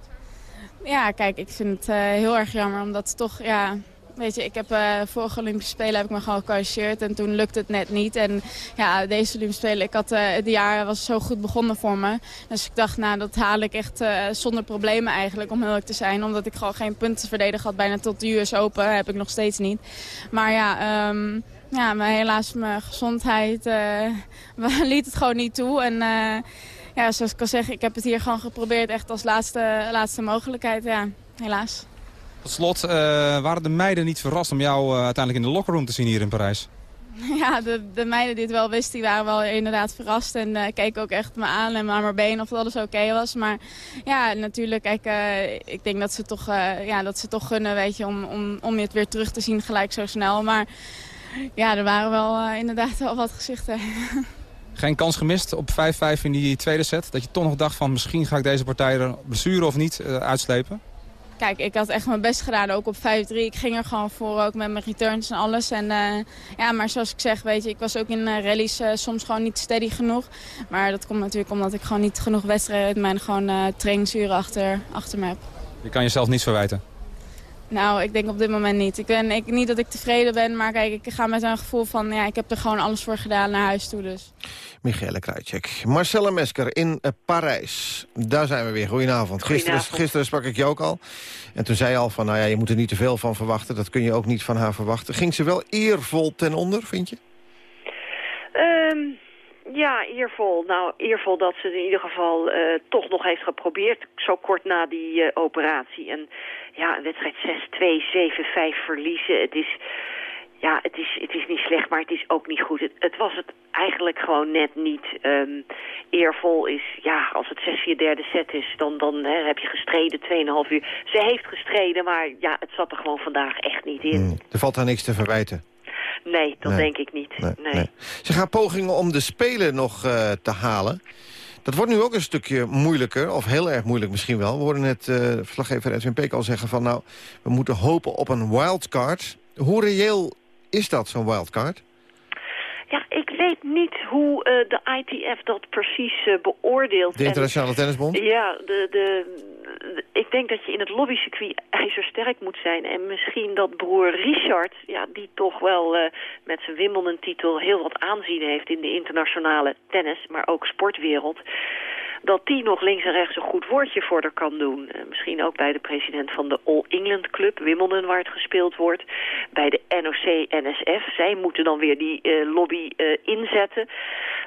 Ja, kijk, ik vind het eh, heel erg jammer, omdat toch, ja... Weet je, ik heb eh vorige Olympische Spelen heb ik me gewoon gekwalificeerd en toen lukte het net niet. En ja, deze Olympische Spelen, ik had, eh, het jaar was zo goed begonnen voor me. Dus ik dacht, nou, dat haal ik echt eh, zonder problemen eigenlijk, om eerlijk te zijn. Omdat ik gewoon geen punten verdedigen had, bijna tot de US Open, heb ik nog steeds niet. Maar ja, ehm, ja maar helaas mijn gezondheid eh, liet het gewoon niet toe. En eh, ja, zoals ik al zeg, ik heb het hier gewoon geprobeerd echt als laatste, laatste mogelijkheid. Ja, helaas. Tot slot, eh, waren de meiden niet verrast om jou eh, uiteindelijk in de lockerroom te zien hier in Parijs? Ja, de, de meiden die het wel wisten, die waren wel inderdaad verrast. En eh, keken ook echt me aan en aan mijn been of alles oké was. Maar ja, natuurlijk, kijk, ik denk dat ze toch, ja, dat ze toch gunnen, weet je, om, om, om je het weer terug te zien gelijk zo snel. Maar ja, er waren wel inderdaad wel wat gezichten. Geen kans gemist op 5-5 in die tweede set? Dat je toch nog dacht van misschien ga ik deze partij er blessure of niet uitslepen? Kijk, ik had echt mijn best gedaan, ook op 5-3. Ik ging er gewoon voor, ook met mijn returns en alles. En, eh, ja, maar zoals ik zeg, weet je, ik was ook in eh, rallies eh, soms gewoon niet steady genoeg. Maar dat komt natuurlijk omdat ik gewoon niet genoeg wedstrijden en gewoon trainingsuren achter, achter me heb. Je kan jezelf niets verwijten. Nou, ik denk op dit moment niet. Ik ben, ik, niet dat ik tevreden ben, maar kijk, ik ga met een gevoel van... ja, ik heb er gewoon alles voor gedaan naar huis toe, dus. Michele Krajcek. Marcella Mesker in eh, Parijs. Daar zijn we weer. Goedenavond. Gisteren, Goedenavond. gisteren sprak ik je ook al. En toen zei je al van, nou ja, je moet er niet te veel van verwachten. Dat kun je ook niet van haar verwachten. Ging ze wel eervol ten onder, vind je? Ja, eervol. Nou, eervol dat ze het in ieder geval eh, toch nog heeft geprobeerd. Zo kort na die eh, operatie. En ja, een wedstrijd 6-2, 7-5 verliezen. Het is, ja, het, is, het is niet slecht, maar het is ook niet goed. Het, het was het eigenlijk gewoon net niet. Ehm, eervol is, ja, als het 6-4 derde set is, dan, dan hè, heb je gestreden 2,5 uur. Ze heeft gestreden, maar ja, het zat er gewoon vandaag echt niet in. Hmm, Er valt haar niks te verwijten. Nee, dat Nee. denk ik niet. Nee. Ze gaan pogingen om de Spelen nog eh, te halen. Dat wordt nu ook een stukje moeilijker, of heel erg moeilijk misschien wel. We hoorden net eh verslaggever Edwin Peek al zeggen van... nou, we moeten hopen op een wildcard. Hoe reëel is dat, zo'n wildcard? Ja, ik weet niet hoe eh, de ITF dat precies eh, beoordeelt. De Internationale En- Tennisbond? Ja, de, de, de- ik denk dat je in het lobbycircuit ijzersterk moet zijn. En misschien dat broer Richard, ja, die toch wel eh, met zijn Wimbledon-titel heel wat aanzien heeft in de internationale tennis, maar ook sportwereld dat die nog links en rechts een goed woordje voor haar kan doen. Eh, misschien ook bij de president van de All England Club, Wimbledon, waar het gespeeld wordt. Bij de NOC-NSF. Zij moeten dan weer die eh, lobby eh, inzetten.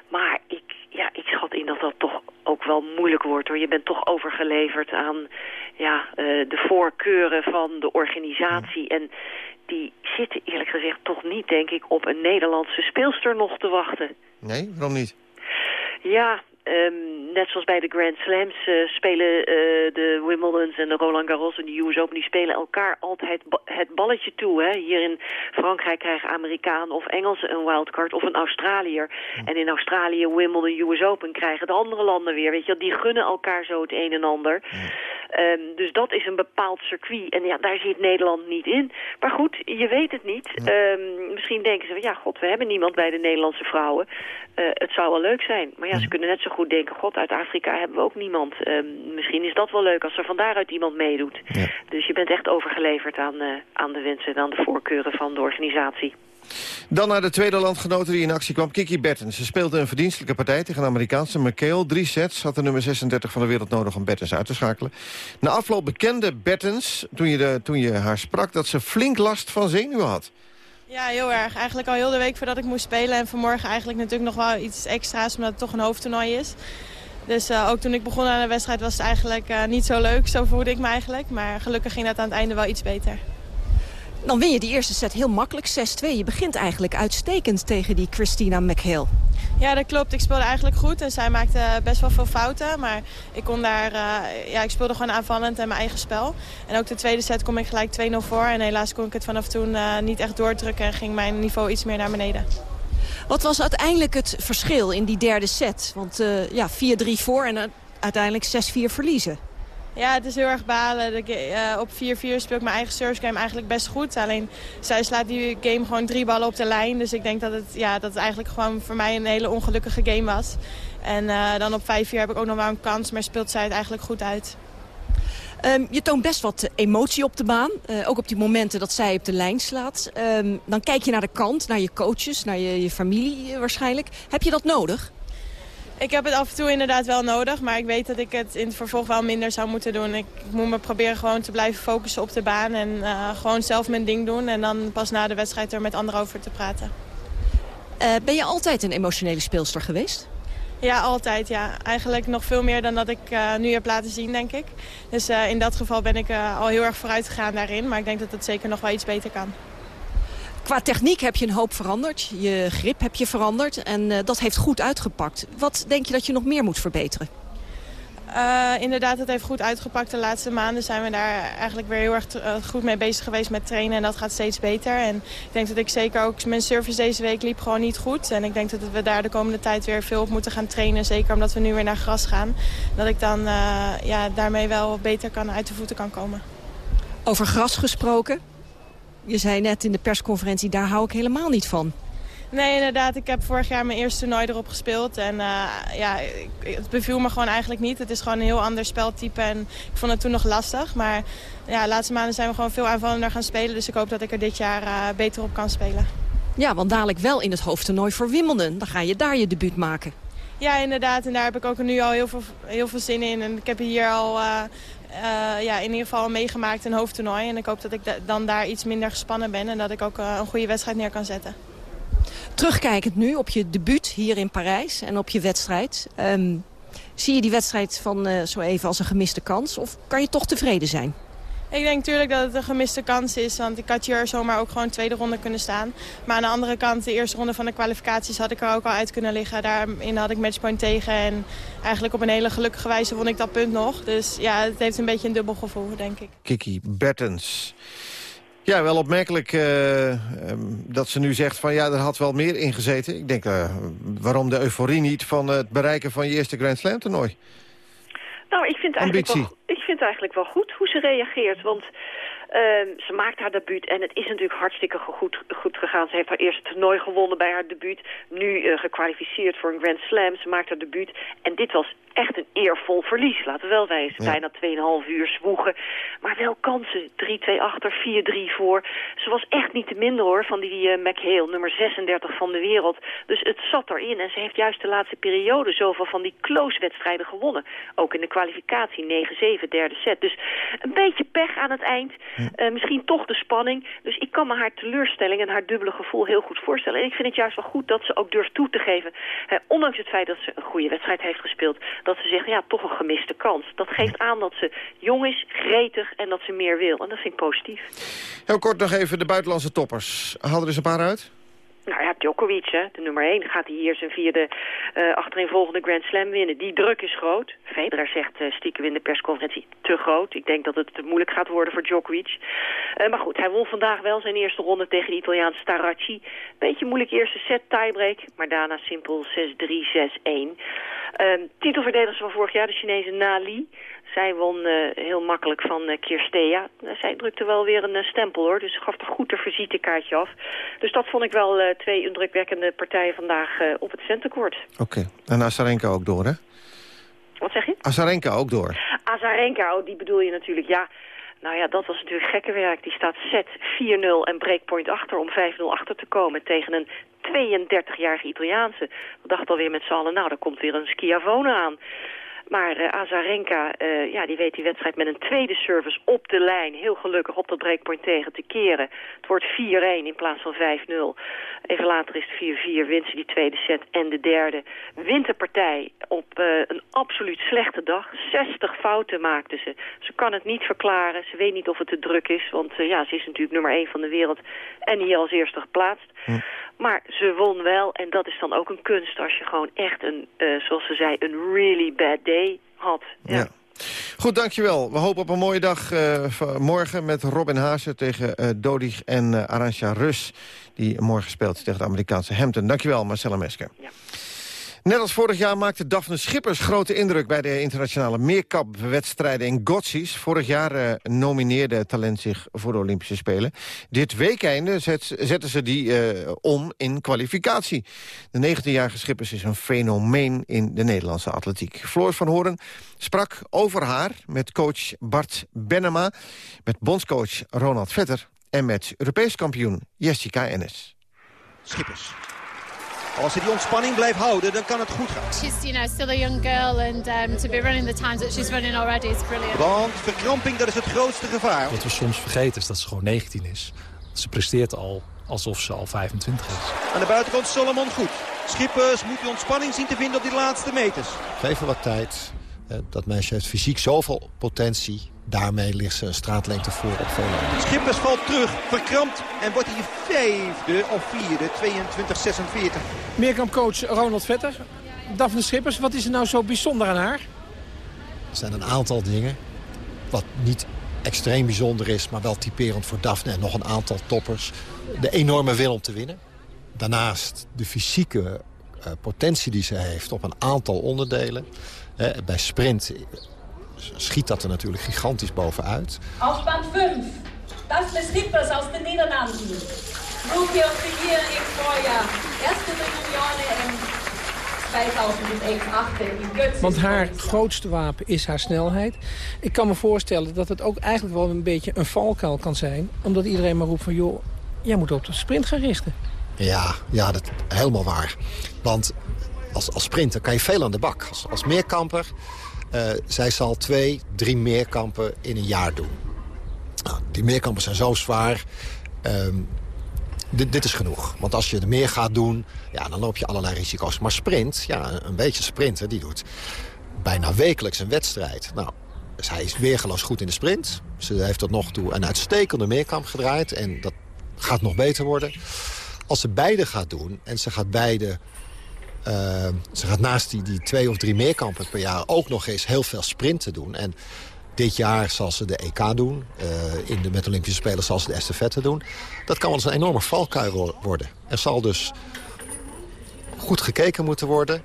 Maar ik, ja, ik schat in dat dat toch ook wel moeilijk wordt. hoor. Je bent toch overgeleverd aan ja, de voorkeuren van de organisatie. En die zitten eerlijk gezegd toch niet, denk ik, op een Nederlandse speelster nog te wachten. Nee, waarom niet? Ja, ehm, net zoals bij de Grand Slams eh, spelen eh, de Wimbledons en de Roland Garros en de US Open... die spelen elkaar altijd ba- het balletje toe. Hè? Hier in Frankrijk krijgen Amerikanen of Engelsen een wildcard of een Australiër. En in Australië, Wimbledon, US Open krijgen de andere landen weer. Weet je, die gunnen elkaar zo het een en ander. Ehm, dus dat is een bepaald circuit. En ja, daar zit Nederland niet in. Maar goed, je weet het niet. Ehm, misschien denken ze van, ja, god, we hebben niemand bij de Nederlandse vrouwen. Eh, het zou wel leuk zijn. Maar ja, ze kunnen net zo goed denken, god, uit Afrika hebben we ook niemand. Ehm, misschien is dat wel leuk als er van daaruit iemand meedoet. Dus je bent echt overgeleverd aan, eh, aan de wensen en aan de voorkeuren van de organisatie. Dan naar de tweede landgenote die in actie kwam, Kiki Bertens. Ze speelde een verdienstelijke partij tegen de Amerikaanse McHale. Drie sets had de nummer 36 van de wereld nodig om Bertens uit te schakelen. Na afloop bekende Bertens, toen je, de, toen je haar sprak... dat ze flink last van zenuwen had. Ja, heel erg. Eigenlijk al heel de week voordat ik moest spelen. En vanmorgen eigenlijk natuurlijk nog wel iets extra's, omdat het toch een hoofdtoernooi is. Dus eh, ook toen ik begon aan de wedstrijd was het eigenlijk eh, niet zo leuk. Zo voelde ik me eigenlijk. Maar gelukkig ging dat aan het einde wel iets beter. Dan win je die eerste set heel makkelijk, 6-2. Je begint eigenlijk uitstekend tegen die Christina McHale. Ja, dat klopt. Ik speelde eigenlijk goed en zij maakte best wel veel fouten. Maar ik kon daar, eh, ja, ik speelde gewoon aanvallend en mijn eigen spel. En ook de tweede set kom ik gelijk 2-0 voor. En helaas kon ik het vanaf toen eh, niet echt doordrukken en ging mijn niveau iets meer naar beneden. Wat was uiteindelijk het verschil in die derde set? Want eh, ja, 4-3 voor en uiteindelijk 6-4 verliezen. Ja, het is heel erg balen. Eh, op 4-4 speel ik mijn eigen service game eigenlijk best goed. Alleen zij slaat die game gewoon drie ballen op de lijn. Dus ik denk dat het, ja, dat het eigenlijk gewoon voor mij een hele ongelukkige game was. En eh, dan op 5-4 heb ik ook nog wel een kans, maar speelt zij het eigenlijk goed uit. Ehm, je toont best wat emotie op de baan. Eh, ook op die momenten dat zij op de lijn slaat. Ehm, dan kijk je naar de kant, naar je coaches, naar je, je familie waarschijnlijk. Heb je dat nodig? Ik heb het af en toe inderdaad wel nodig, maar ik weet dat ik het in het vervolg wel minder zou moeten doen. Ik, moet me proberen gewoon te blijven focussen op de baan en eh, gewoon zelf mijn ding doen. En dan pas na de wedstrijd er met anderen over te praten. Eh, ben je altijd een emotionele speelster geweest? Ja, altijd. Ja. Eigenlijk nog veel meer dan dat ik eh, nu heb laten zien, denk ik. Dus in dat geval ben ik al heel erg vooruit gegaan daarin. Maar ik denk dat het zeker nog wel iets beter kan. Qua techniek heb je een hoop veranderd. Je grip heb je veranderd en eh, dat heeft goed uitgepakt. Wat denk je dat je nog meer moet verbeteren? Eh, inderdaad, het heeft goed uitgepakt. De laatste maanden zijn we daar eigenlijk weer heel erg eh, goed mee bezig geweest met trainen. En dat gaat steeds beter. En ik denk dat ik zeker ook... Mijn service deze week liep gewoon niet goed. En ik denk dat we daar de komende tijd weer veel op moeten gaan trainen. Zeker omdat we nu weer naar gras gaan. Dat ik dan ja, daarmee wel beter kan, uit de voeten kan komen. Over gras gesproken. Je zei net in de persconferentie, daar hou ik helemaal niet van. Nee, inderdaad. Ik heb vorig jaar mijn eerste toernooi erop gespeeld. En eh, ja, ik- het beviel me gewoon eigenlijk niet. Het is gewoon een heel ander speltype. En ik vond het toen nog lastig. Maar ja, de laatste maanden zijn we gewoon veel aanvallender gaan spelen. Dus ik hoop dat ik er dit jaar eh, beter op kan spelen. Ja, want dadelijk wel in het hoofdtoernooi voor Wimbledon. Dan ga je daar je debuut maken. Ja, inderdaad. En daar heb ik ook nu al heel veel, heel veel zin in. En ik heb hier al eh, ja, in ieder geval meegemaakt een hoofdtoernooi. En ik hoop dat ik da- dan daar iets minder gespannen ben. En dat ik ook eh, een goede wedstrijd neer kan zetten. Terugkijkend nu op je debuut hier in Parijs en op je wedstrijd. ehm, zie je die wedstrijd van eh, zo even als een gemiste kans? Of kan je toch tevreden zijn? Ik denk natuurlijk dat het een gemiste kans is. Want ik had hier zomaar ook gewoon tweede ronde kunnen staan. Maar aan de andere kant, de eerste ronde van de kwalificaties had ik er ook al uit kunnen liggen. Daarin had ik matchpoint tegen. En eigenlijk op een hele gelukkige wijze won ik dat punt nog. Dus ja, het heeft een beetje een dubbel gevoel, denk ik. Kiki Bertens. Ja, wel opmerkelijk eh, ehm, dat ze nu zegt van ja, er had wel meer in gezeten. Ik denk, eh, waarom de euforie niet van het bereiken van je eerste Grand Slam toernooi? Nou, ik vind, eigenlijk Ambitie. wel, ik vind eigenlijk wel goed hoe ze reageert. Want ehm, ze maakt haar debuut en het is natuurlijk hartstikke goed, goed gegaan. Ze heeft haar eerste toernooi gewonnen bij haar debuut. Nu eh, gekwalificeerd voor een Grand Slam. Ze maakt haar debuut. En dit was echt een eervol verlies, laten we wel. Ja. Bijna 2,5 uur zwoegen. Maar wel kansen. 3-2 achter, 4-3 voor. Ze was echt niet te minder hoor van die eh, McHale, nummer 36 van de wereld. Dus het zat erin. En ze heeft juist de laatste periode zoveel van die close wedstrijden gewonnen. Ook in de kwalificatie, 9-7, derde set. Dus een beetje pech aan het eind. Eh, misschien toch de spanning. Dus ik kan me haar teleurstelling en haar dubbele gevoel heel goed voorstellen. En ik vind het juist wel goed dat ze ook durft toe te geven. hè, ondanks het feit dat ze een goede wedstrijd heeft gespeeld. Dat ze zegt, ja, toch een gemiste kans. Dat geeft aan dat ze jong is, gretig en dat ze meer wil. En dat vind ik positief. Heel kort nog even de buitenlandse toppers. Haal er eens een paar uit. Nou ja, Djokovic, hè, de nummer 1, gaat hij hier zijn vierde eh achtereenvolgende Grand Slam winnen. Die druk is groot. Federer zegt eh, stiekem in de persconferentie te groot. Ik denk dat het te moeilijk gaat worden voor Djokovic. Eh, maar goed, hij won vandaag wel zijn eerste ronde tegen de Italiaanse Staracci. Beetje moeilijk eerste set tiebreak, maar daarna simpel 6-3, 6-1. Ehm titelverdedigers van vorig jaar, de Chinese Na Li. Zij won eh, heel makkelijk van eh Kirstea. Nou, zij drukte wel weer een eh, stempel hoor, dus gaf er goed de visitekaartje af. Dus dat vond ik wel eh, twee indrukwekkende partijen vandaag eh, op het centercourt. Oké. En Azarenka ook door, hè? Wat zeg je? Azarenka ook door. Azarenka, oh, die bedoel je natuurlijk, ja. Nou ja, dat was natuurlijk gekke werk. Die staat set 4-0 en breakpoint achter om 5-0 achter te komen tegen een 32-jarige Italiaanse. We dachten alweer met z'n allen, nou, daar komt weer een Schiavone aan. Maar eh, Azarenka, eh, ja, die weet die wedstrijd met een tweede service op de lijn... heel gelukkig op dat breakpoint tegen te keren. Het wordt 4-1 in plaats van 5-0. Even later is het 4-4, wint ze die tweede set en de derde. Wint de partij op eh, een absoluut slechte dag. 60 fouten maakte ze. Ze kan het niet verklaren. Ze weet niet of het te druk is. Want ja, ze is natuurlijk nummer 1 van de wereld. En hier als eerste geplaatst. Maar ze won wel. En dat is dan ook een kunst als je gewoon echt een, eh, zoals ze zei, een really bad day had. Ja. Goed, dankjewel. We hopen op een mooie dag van morgen met Robin Haase tegen eh Dodig en eh Arantxa Rus. Die morgen speelt tegen de Amerikaanse Hampton. Dankjewel, Marcella Mesker. Net als vorig jaar maakte Daphne Schippers grote indruk... bij de internationale meerkapwedstrijden in Gotsies. Vorig jaar eh, nomineerde het talent zich voor de Olympische Spelen. Dit weekende zet, zetten ze die eh, om in kwalificatie. De 19-jarige Schippers is een fenomeen in de Nederlandse atletiek. Floor van Horen sprak over haar met coach Bart Benema... met bondscoach Ronald Vetter en met Europees kampioen Jessica Ennis. Schippers. Als ze die ontspanning blijft houden, dan kan het goed gaan. She's, you know, still a young girl, and um, to be running the times that she's running already is brilliant. Want verkramping, dat is het grootste gevaar. Wat we soms vergeten is dat ze gewoon 19 is. Ze presteert al alsof ze al 25 is. Aan de buitenkant Solomon goed. Schippers moet die ontspanning zien te vinden op die laatste meters. Geef haar wat tijd. Eh, Dat meisje heeft fysiek zoveel potentie. Daarmee ligt ze straatlengte voor op landen. Schippers valt terug, verkrampt en wordt hier vijfde of vierde, 22-46. Meerkampcoach Ronald Vetter. Daphne Schippers, wat is er nou zo bijzonder aan haar? Er zijn een aantal dingen. Wat niet extreem bijzonder is, maar wel typerend voor Daphne en nog een aantal toppers. De enorme wil om te winnen. Daarnaast de fysieke eh, potentie die ze heeft op een aantal onderdelen. Eh, bij sprint schiet dat er natuurlijk gigantisch bovenuit. Afspan 5. Daphne Schippers aus den Niederlanden. Rookie of the Year im Vorjahr. Erste Junioren in 2008 in Götzis. Want haar grootste wapen is haar snelheid. Ik kan me voorstellen dat het ook eigenlijk wel een beetje een valkuil kan zijn. Omdat iedereen maar roept van, joh, jij moet op de sprint gaan richten. Ja, ja dat helemaal waar. Want als, als sprinter kan je veel aan de bak. Als, als meerkamper, zij zal twee, drie meerkampen in een jaar doen. Nou, die meerkampen zijn zo zwaar. Ehm, dit, dit is genoeg. Want als je er meer gaat doen, ja, dan loop je allerlei risico's. Maar sprint, ja, een- beetje sprinten, die doet bijna wekelijks een wedstrijd. Nou, zij is weergeloos goed in de sprint. Ze heeft tot nog toe een uitstekende meerkamp gedraaid. En dat gaat nog beter worden. Als ze beide gaat doen en ze gaat beide... eh, ze gaat naast die, die twee of drie meerkampen per jaar ook nog eens heel veel sprinten doen. En dit jaar zal ze de EK doen. eh, in de, met Olympische Spelen zal ze de estafette doen. Dat kan wel eens een enorme valkuil wo- worden. Er zal dus goed gekeken moeten worden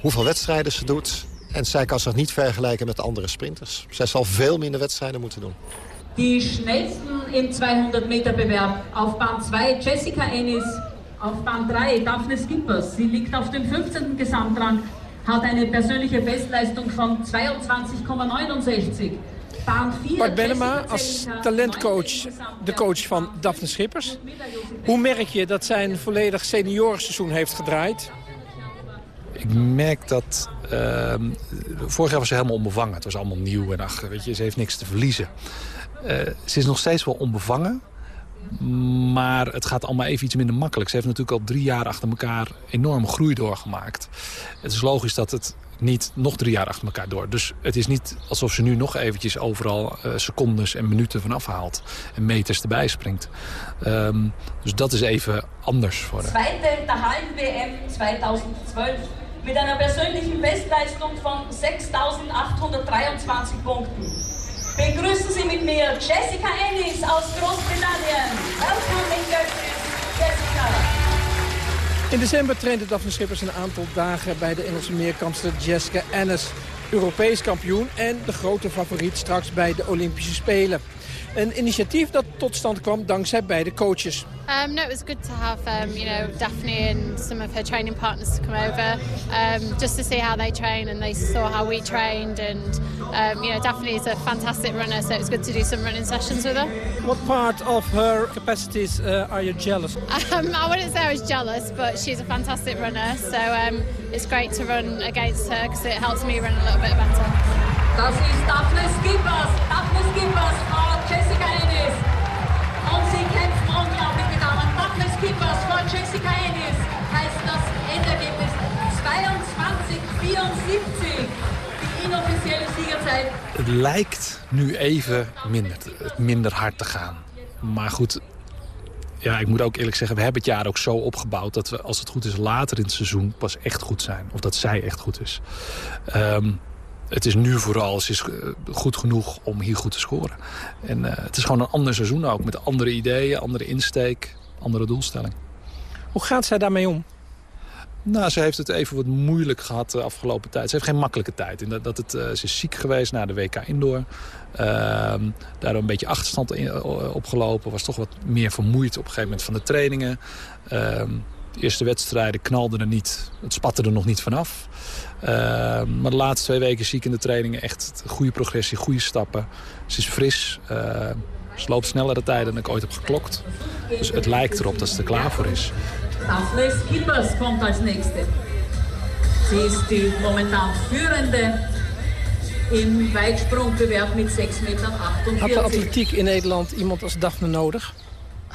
hoeveel wedstrijden ze doet. En zij kan zich niet vergelijken met de andere sprinters. Zij zal veel minder wedstrijden moeten doen. Die schnellsten im 200 Meter Bewerb. Auf Bahn 2 Jessica Ennis. Auf Bahn 3 Daphne Skippers. Sie liegt auf dem 15. Gesamtrang. Hat eine persönliche Bestleistung von 22,69. Bahn 4 Bart Benema als talentcoach, de coach van Daphne Schippers. Hoe merk je dat zij een volledig seniorenseizoen heeft gedraaid? Ik merk dat... ehm, vorig jaar was ze helemaal onbevangen. Het was allemaal nieuw en ach, weet je, ze heeft niks te verliezen. Eh, ze is nog steeds wel onbevangen. Maar het gaat allemaal even iets minder makkelijk. Ze heeft natuurlijk al drie jaar achter elkaar enorme groei doorgemaakt. Het is logisch dat het niet nog drie jaar achter elkaar door. Dus het is niet alsof ze nu nog eventjes overal eh, secondes en minuten van afhaalt. En meters erbij springt. Ehm, dus dat is even anders voor haar. Zweite der Hallen-WM 2012 mit einer persönlichen Bestleistung von 6.823 Punkten. Begrüßen Sie mit mir Jessica Ennis aus Großbritannien. Welcome in Göttingen, Jessica. In december trainde Daphne Schippers een aantal dagen bij de Engelse meerkampster Jessica Ennis. Europees kampioen en de grote favoriet straks bij de Olympische Spelen. Een initiatief dat tot stand kwam dankzij beide coaches. Um, no, it was good to have um, you know Daphne and some of her training partners to come over, um, just to see how they train, and they saw how we trained, and um, you know Daphne is a fantastic runner, so it was good to do some running sessions with her. What part of her capacities uh, are you jealous? Um, I wouldn't say I was jealous, but she's a fantastic runner, so um, it's great to run against her because it helps me run a little bit better. Das ist Daphne Skippers. Daphne Skippers, Frau Jessica Ennis. Und sie kämpfen unglaublich mit Damen. Daphne Skippers vor Jessica Ennis heißt das Endergebnis 22,74. Die inoffizielle Siegerzeit. Het lijkt nu even minder, minder hard te gaan. Maar goed, ja, ik moet ook eerlijk zeggen... we hebben het jaar ook zo opgebouwd... dat we, als het goed is, later in het seizoen pas echt goed zijn. Of dat zij echt goed is. Ehm, het is nu vooral, ze is eh, goed genoeg om hier goed te scoren. En eh, het is gewoon een ander seizoen ook. Met andere ideeën, andere insteek, andere doelstelling. Hoe gaat zij daarmee om? Nou, ze heeft het even wat moeilijk gehad de afgelopen tijd. Ze heeft geen makkelijke tijd. Dat, dat het, eh, ze is ziek geweest na de WK Indoor. Ehm, daardoor een beetje achterstand in- opgelopen. Was toch wat meer vermoeid op een gegeven moment van de trainingen. De eerste wedstrijden knalden er niet. Het spatte er nog niet vanaf. Ehm, maar de laatste twee weken zie ik in de trainingen echt goede progressie, goede stappen. Ze is fris. Ehm, ze loopt sneller de tijden dan ik ooit heb geklokt. Dus het lijkt erop dat ze er klaar voor is. Daphne Skippers kommt als nächste. Sie ist die momentan führende im Weitsprungbewerb mit 6,48 Meter. Had de atletiek in Nederland iemand als Daphne nodig?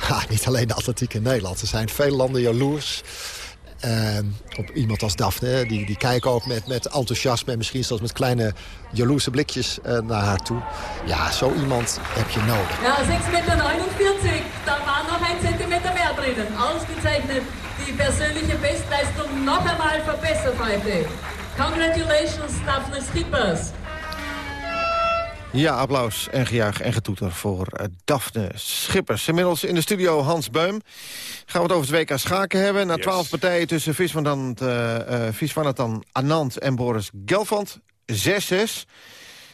Ja, niet alleen de atletiek in Nederland. Er zijn veel landen jaloers eh, op iemand als Daphne. Die, die kijken ook met, met enthousiasme en misschien zelfs met kleine jaloerse blikjes eh, naar haar toe. Ja, zo iemand heb je nodig. Ja, 6,49 Meter. Da war noch ein Zentimeter mehr drinnen. Ausgezeichnet. Die persönliche Bestleistung noch einmal verbessert heute. Congratulations, Daphne Skippers. Ja, applaus en gejuich en getoeter voor eh, Daphne Schippers. Inmiddels in de studio Hans Beum. Gaan we het over het WK schaken hebben. Na twaalf partijen tussen Viswanat uh, Viswanathan Anand en Boris Gelfand. 6-6.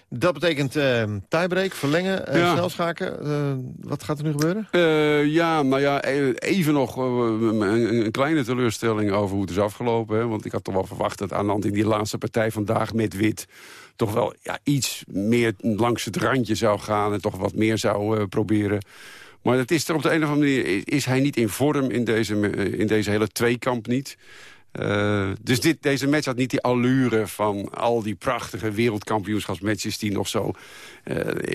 Dat betekent uh, tiebreak, verlengen, uh, Ja. snelschaken. Uh, wat gaat er nu gebeuren? Eh, ja, nou ja, e- even nog eh, een, een kleine teleurstelling over hoe het is afgelopen. Hè? Want ik had toch wel verwacht dat Anand in die laatste partij vandaag met wit... toch wel ja, iets meer langs het randje zou gaan en toch wat meer zou eh, proberen. Maar het is er op de een of andere manier is, hij niet in vorm in deze, eh, in deze hele tweekamp niet. Eh, dus dit, deze match had niet die allure van al die prachtige wereldkampioenschapsmatches... die nog zo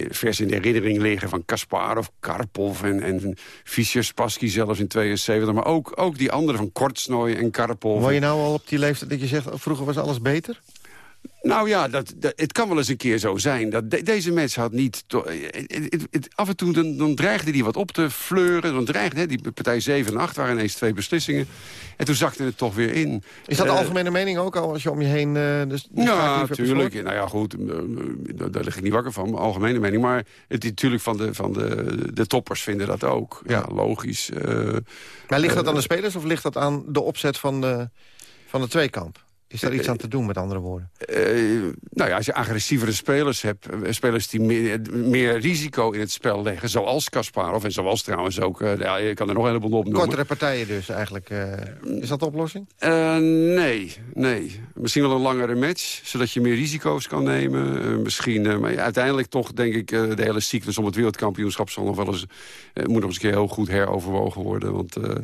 vers in de herinnering liggen van Kasparov, Karpov en, en Fischer, Spassky zelfs in 72. Maar ook, ook die andere van Kortsnoy en Karpov. Word je nou al op die leeftijd dat je zegt... vroeger was alles beter? Nou ja, dat, dat- het kan wel eens een keer zo zijn. Dat de- deze match had niet... to- het- het- het- af en toe dan, dan dreigde hij wat op te fleuren. Dan dreigde, hè, die partij 7 en 8 waren ineens twee beslissingen. En toen zakte het toch weer in. Is dat de Eh, algemene mening ook al als je om je heen... eh, dus Ja, natuurlijk. Nou ja, goed, eh, eh, daar lig ik niet wakker van, algemene mening. Maar het is natuurlijk van de, van de, de toppers vinden dat ook. Ja, logisch. eh. Maar ligt dat Eh, aan de spelers of ligt dat aan de opzet van de, van de tweekamp? Is daar iets aan te doen, met andere woorden? Eh, nou ja, als je agressievere spelers hebt... eh, spelers die meer, meer risico in het spel leggen... zoals Kasparov en zoals trouwens ook... eh, ja, je kan er nog een heleboel opnoemen. Kortere partijen dus eigenlijk. eh, is dat de oplossing? Eh, nee, nee. Misschien wel een langere match, zodat je meer risico's kan nemen. Eh, misschien, eh, maar uiteindelijk toch denk ik... eh, de hele cyclus om het wereldkampioenschap zal nog wel eens, eh, moet nog eens een keer heel goed heroverwogen worden. Want eh, eh,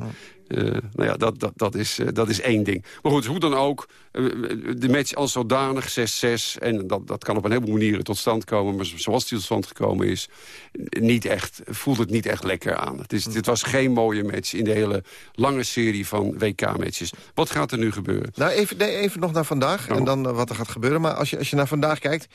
nou ja, dat, dat, dat, is, eh, dat is één ding. Maar goed, hoe dan ook, eh, de match als zodanig 6-6... en dat, dat kan op een heleboel manieren tot stand komen... maar zoals die tot stand gekomen is, niet echt, voelt het niet echt lekker aan. Het, is, het was geen mooie match in de hele lange serie van WK-matches. Wat gaat er nu gebeuren? Nou, even, nee, even nog naar vandaag en dan eh, wat er gaat gebeuren. Maar als je, als je naar vandaag kijkt,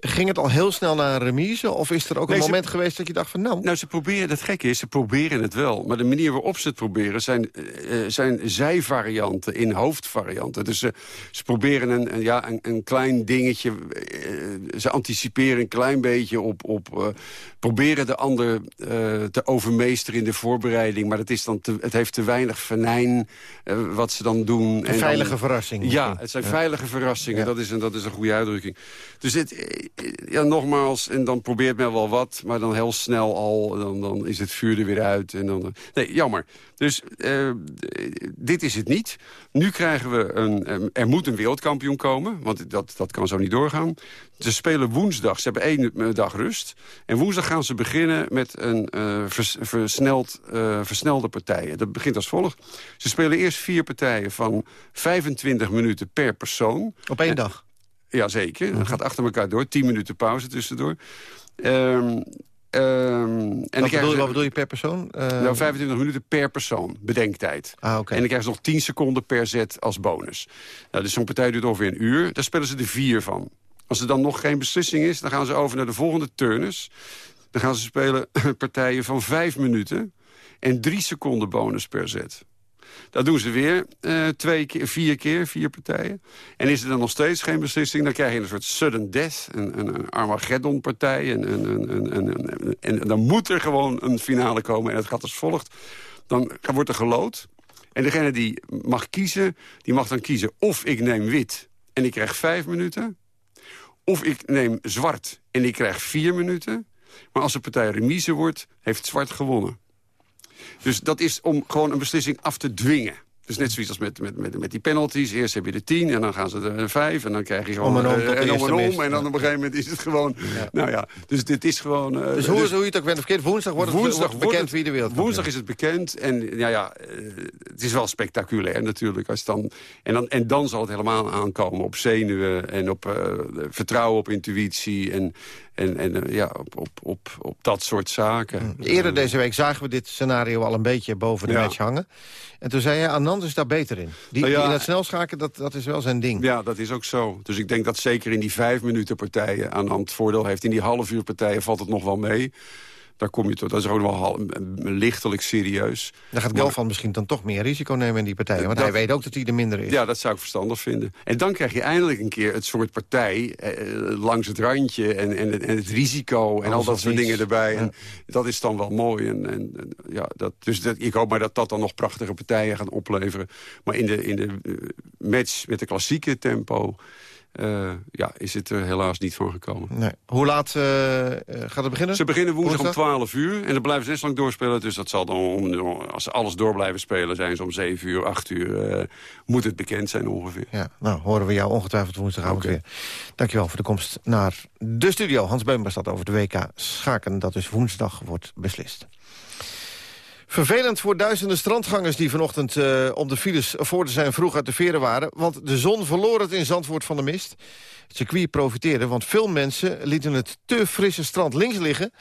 ging het al heel snel naar een remise? Of is er ook Nee, een ze- moment geweest dat je dacht van nou... Nou, ze proberen, het gekke is, ze proberen het wel. Maar de manier waarop ze het proberen zijn, eh, zijn zijvarianten in hoofdvarianten. Dus ze, ze proberen een, een, ja, een, een klein dingetje, eh, ze anticiperen een klein beetje op... op proberen de ander te overmeesteren in de voorbereiding. Maar het, is dan te, het heeft te weinig venijn wat ze dan doen. Een veilige verrassing Ja, het zijn Ja. veilige verrassingen. Dat, is een, dat is een goede uitdrukking. Dus het, ja, nogmaals, en dan probeert men wel wat... maar dan heel snel al, dan, dan is het vuur er weer uit. En dan, nee, jammer. Dus eh, dit is het niet. Nu krijgen we een... eh, er moet een wereldkampioen komen, want dat, dat kan zo niet doorgaan. Ze spelen woensdag, ze hebben één eh, dag rust. En woensdag gaan ze beginnen met een eh, vers- versneld, eh, versnelde partijen. Dat begint als volgt. Ze spelen eerst vier partijen van 25 minuten per persoon. Op één dag? Jazeker. Dat gaat achter elkaar door. 10 minuten pauze tussendoor. Ehm ehm, en wat, bedoel, ze- wat bedoel je per persoon? Eh, nou, 25 minuten per persoon, bedenktijd. Ah, oké. En dan krijgen ze nog 10 seconden per zet als bonus. Nou, dus zo'n partij duurt ongeveer een uur. Daar spelen ze er vier van. Als er dan nog geen beslissing is, dan gaan ze over naar de volgende turnus. Dan gaan ze spelen partijen van vijf minuten en drie seconden bonus per zet. Dat doen ze weer eh, twee keer, vier keer, vier partijen. En is er dan nog steeds geen beslissing... dan krijg je een soort sudden death, een, een, Armageddon-partij. En, een- en dan moet er gewoon een finale komen. En het gaat als volgt. Dan wordt er gelood. En degene die mag kiezen, die mag dan kiezen of ik neem wit en ik krijg vijf minuten... of ik neem zwart en ik krijg vier minuten. Maar als de partij remise wordt, heeft zwart gewonnen. Dus dat is om gewoon een beslissing af te dwingen. Dus net zoiets als met, met, met, met die penalties. Eerst heb je de tien en dan gaan ze er vijf. En dan krijg je gewoon... Om en om eh, de en om en om. mist. En dan op een gegeven moment is het gewoon... Nou ja, dus dit is gewoon... eh, Dus hoe, hoe je het ook bent verkeerd, woensdag wordt het Woensdag wordt bekend het- wie de wereld Woensdag is het bekend. En ja, ja, eh, het is wel spectaculair natuurlijk. Als dan, en, dan, en dan zal het helemaal aankomen op zenuwen en op eh, vertrouwen op intuïtie. En, en, en ja, op, op, op, op dat soort zaken. Eerder deze week zagen we dit scenario al een beetje boven de Ja. match hangen. En toen zei je, Anand is daar beter in. Die, Nou ja, die in dat snelschaken, dat, dat is wel zijn ding. Ja, dat is ook zo. Dus ik denk dat zeker in die vijf minuten partijen aan het voordeel heeft. In die half uur partijen valt het nog wel mee. Daar kom je tot. Dat is ook nog wel lichtelijk serieus. Dan gaat Gelfand misschien dan toch meer risico nemen in die partijen. Want Dat- hij weet ook dat hij er minder is. Ja, dat zou ik verstandig vinden. En dan krijg je eindelijk een keer het soort partij eh, langs het randje... en, en, en het risico en al dat soort niets. dingen erbij. En dat is dan wel mooi. En, en, en ja, dat, dus dat, ik hoop maar dat dat dan nog prachtige partijen gaan opleveren. Maar in de, in de eh, match met de klassieke tempo... eh, ja, is het er helaas niet van gekomen. Nee. Hoe laat eh, eh, gaat het beginnen? Ze beginnen woensdag om Woensdag? 12 uur. En dan blijven ze net lang doorspelen. Dus dat zal dan, om, als ze alles door blijven spelen... zijn ze om 7 uur, 8 uur... moet het bekend zijn ongeveer. Ja, nou horen we jou ongetwijfeld woensdagavond weer. Dankjewel voor de komst naar de studio. Hans Beum was dat over de WK Schaken, dat dus woensdag wordt beslist. Vervelend voor duizenden strandgangers die vanochtend eh, op de files voor te zijn vroeg uit de veren waren. Want de zon verloor het in Zandvoort van de mist. Het circuit profiteerde, want veel mensen lieten het te frisse strand links liggen.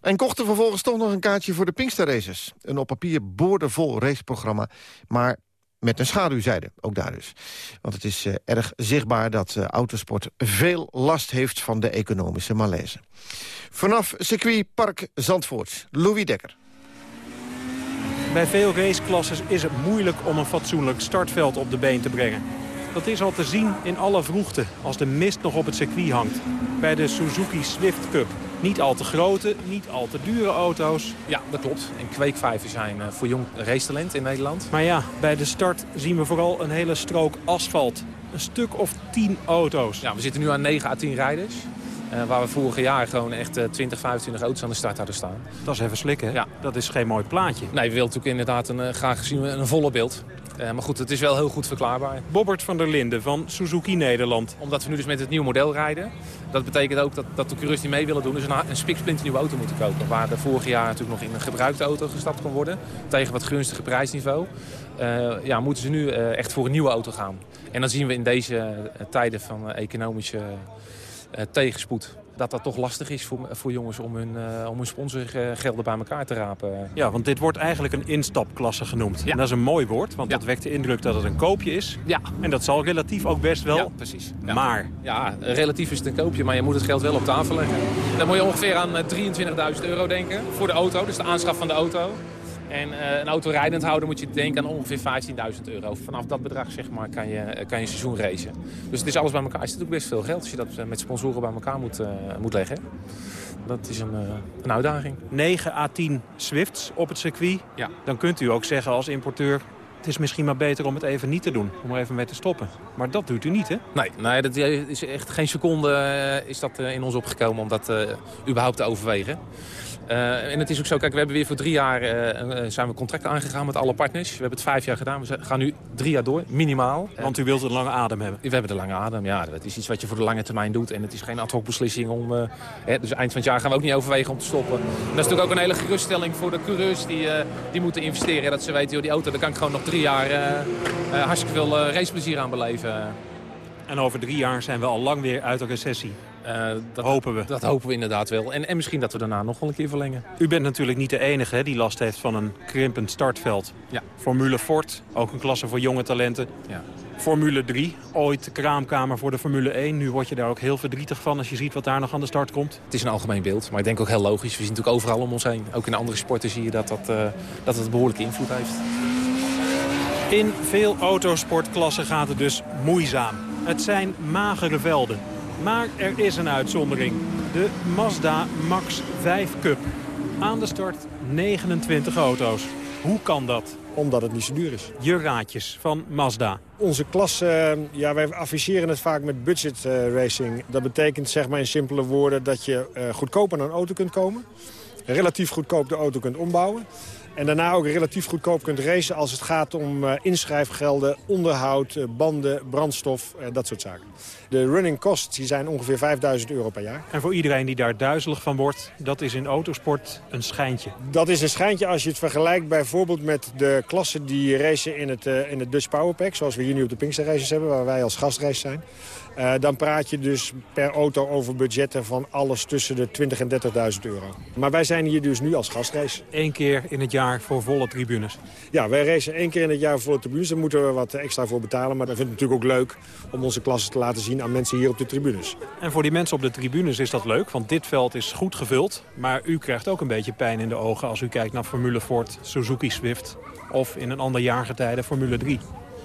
En kochten vervolgens toch nog een kaartje voor de Pinkster Races. Een op papier boordevol raceprogramma, maar met een schaduwzijde, ook daar dus. Want het is eh, erg zichtbaar dat eh, autosport veel last heeft van de economische malaise. Vanaf circuitpark Zandvoort, Louis Dekker. Bij veel raceklasses is het moeilijk om een fatsoenlijk startveld op de been te brengen. Dat is al te zien in alle vroegte als de mist nog op het circuit hangt. Bij de Suzuki Swift Cup. Niet al te grote, niet al te dure auto's. Ja, dat klopt. En kweekvijven zijn eh, voor jong racetalent in Nederland. Maar ja, bij de start zien we vooral een hele strook asfalt. Een stuk of tien auto's. Ja, we zitten nu aan 9 à 10 rijders. Eh, waar we vorig jaar gewoon echt eh, 20, 25 auto's aan de start hadden staan. Dat is even slikken, hè? Ja. Dat is geen mooi plaatje. Nee, we willen natuurlijk inderdaad een, eh, graag zien een volle beeld. Eh, maar goed, het is wel heel goed verklaarbaar. Bobbert van der Linden van Suzuki Nederland. Omdat we nu dus met het nieuwe model rijden. Dat betekent ook dat, dat de coureurs die mee willen doen... dus een, een spiksplinternieuwe auto moeten kopen. Waar er vorig jaar natuurlijk nog in een gebruikte auto gestapt kon worden. Tegen wat gunstiger prijsniveau. Eh, ja, moeten ze nu eh, echt voor een nieuwe auto gaan. En dan zien we in deze eh, tijden van eh, economische eh, tegenspoed... dat dat toch lastig is voor, voor jongens om hun, eh, om hun sponsorgelden bij elkaar te rapen. Ja, want dit wordt eigenlijk een instapklasse genoemd. En dat is een mooi woord, want dat wekt de indruk dat het een koopje is. Ja. En dat zal relatief ook best wel. Ja, precies. Maar Ja, relatief is het een koopje, maar je moet het geld wel op tafel leggen. Dan moet je ongeveer aan eh, 23.000 euro denken voor de auto, dus de aanschaf van de auto. En eh, een auto rijdend houden moet je denken aan ongeveer 15.000 euro. Vanaf dat bedrag zeg maar, kan, je, eh, kan je seizoen racen. Dus het is alles bij elkaar. Het is natuurlijk best veel geld als je dat eh, met sponsoren bij elkaar moet, moet leggen. Dat is een, een uitdaging. 9 à 10 Swifts op het circuit. Ja. Dan kunt u ook zeggen als importeur... het is misschien maar beter om het even niet te doen. Om er even mee te stoppen. Maar dat doet u niet, hè? Nee, nee dat is echt geen seconde is dat in ons opgekomen om dat überhaupt te overwegen. Eh, en het is ook zo, kijk, we hebben weer voor drie jaar eh, zijn we contracten aangegaan met alle partners. We hebben het vijf jaar gedaan. We gaan nu drie jaar door, minimaal. Want u wilt een lange adem hebben. We hebben de lange adem, ja. Dat is iets wat je voor de lange termijn doet. En het is geen ad hoc beslissing om... eh, hè, dus eind van het jaar gaan we ook niet overwegen om te stoppen. En dat is natuurlijk ook een hele geruststelling voor de coureurs die, die moeten investeren. Dat ze weten, joh, die auto, daar kan ik gewoon nog drie jaar hartstikke veel raceplezier aan beleven. En over drie jaar zijn we al lang weer uit de recessie. Dat hopen we. Dat hopen we inderdaad wel. En, en misschien dat we daarna nog wel een keer verlengen. U bent natuurlijk niet de enige hè, die last heeft van een krimpend startveld. Ja. Formule Ford, ook een klasse voor jonge talenten. Ja. Formule 3, ooit de kraamkamer voor de Formule 1. Nu word je daar ook heel verdrietig van als je ziet wat daar nog aan de start komt. Het is een algemeen beeld, maar ik denk ook heel logisch. We zien natuurlijk overal om ons heen. Ook in andere sporten zie je dat dat, eh, dat het behoorlijke invloed heeft. In veel autosportklassen gaat het dus moeizaam. Het zijn magere velden. Maar er is een uitzondering. De Mazda Max 5 Cup. Aan de start 29 auto's. Hoe kan dat? Omdat het niet zo duur is. Je raadjes van Mazda. Onze klas, eh, ja, wij afficheren het vaak met budget eh, racing. Dat betekent zeg maar in simpele woorden dat je eh, goedkoop aan een auto kunt komen. Relatief goedkoop de auto kunt ombouwen. En daarna ook relatief goedkoop kunt racen als het gaat om inschrijfgelden, onderhoud, banden, brandstof, dat soort zaken. De running costs die zijn ongeveer 5000 euro per jaar. En voor iedereen die daar duizelig van wordt, dat is in autosport een schijntje. Dat is een schijntje als je het vergelijkt bijvoorbeeld met de klassen die racen in het, eh, in het Dutch Powerpack. Zoals we hier nu op de Pinkster Races hebben, waar wij als gastrace zijn. Eh, dan praat je dus per auto over budgetten van alles tussen de 20 en 30.000 euro. Maar wij zijn hier dus nu als gastrace. Eén keer in het jaar voor volle tribunes. Ja, wij racen één keer in het jaar voor de tribunes. Daar moeten we wat extra voor betalen. Maar dat vind ik natuurlijk ook leuk om onze klassen te laten zien aan mensen hier op de tribunes. En voor die mensen op de tribunes is dat leuk, want dit veld is goed gevuld. Maar u krijgt ook een beetje pijn in de ogen als u kijkt naar Formule Ford, Suzuki Swift... of in een ander jaargetijde Formule 3.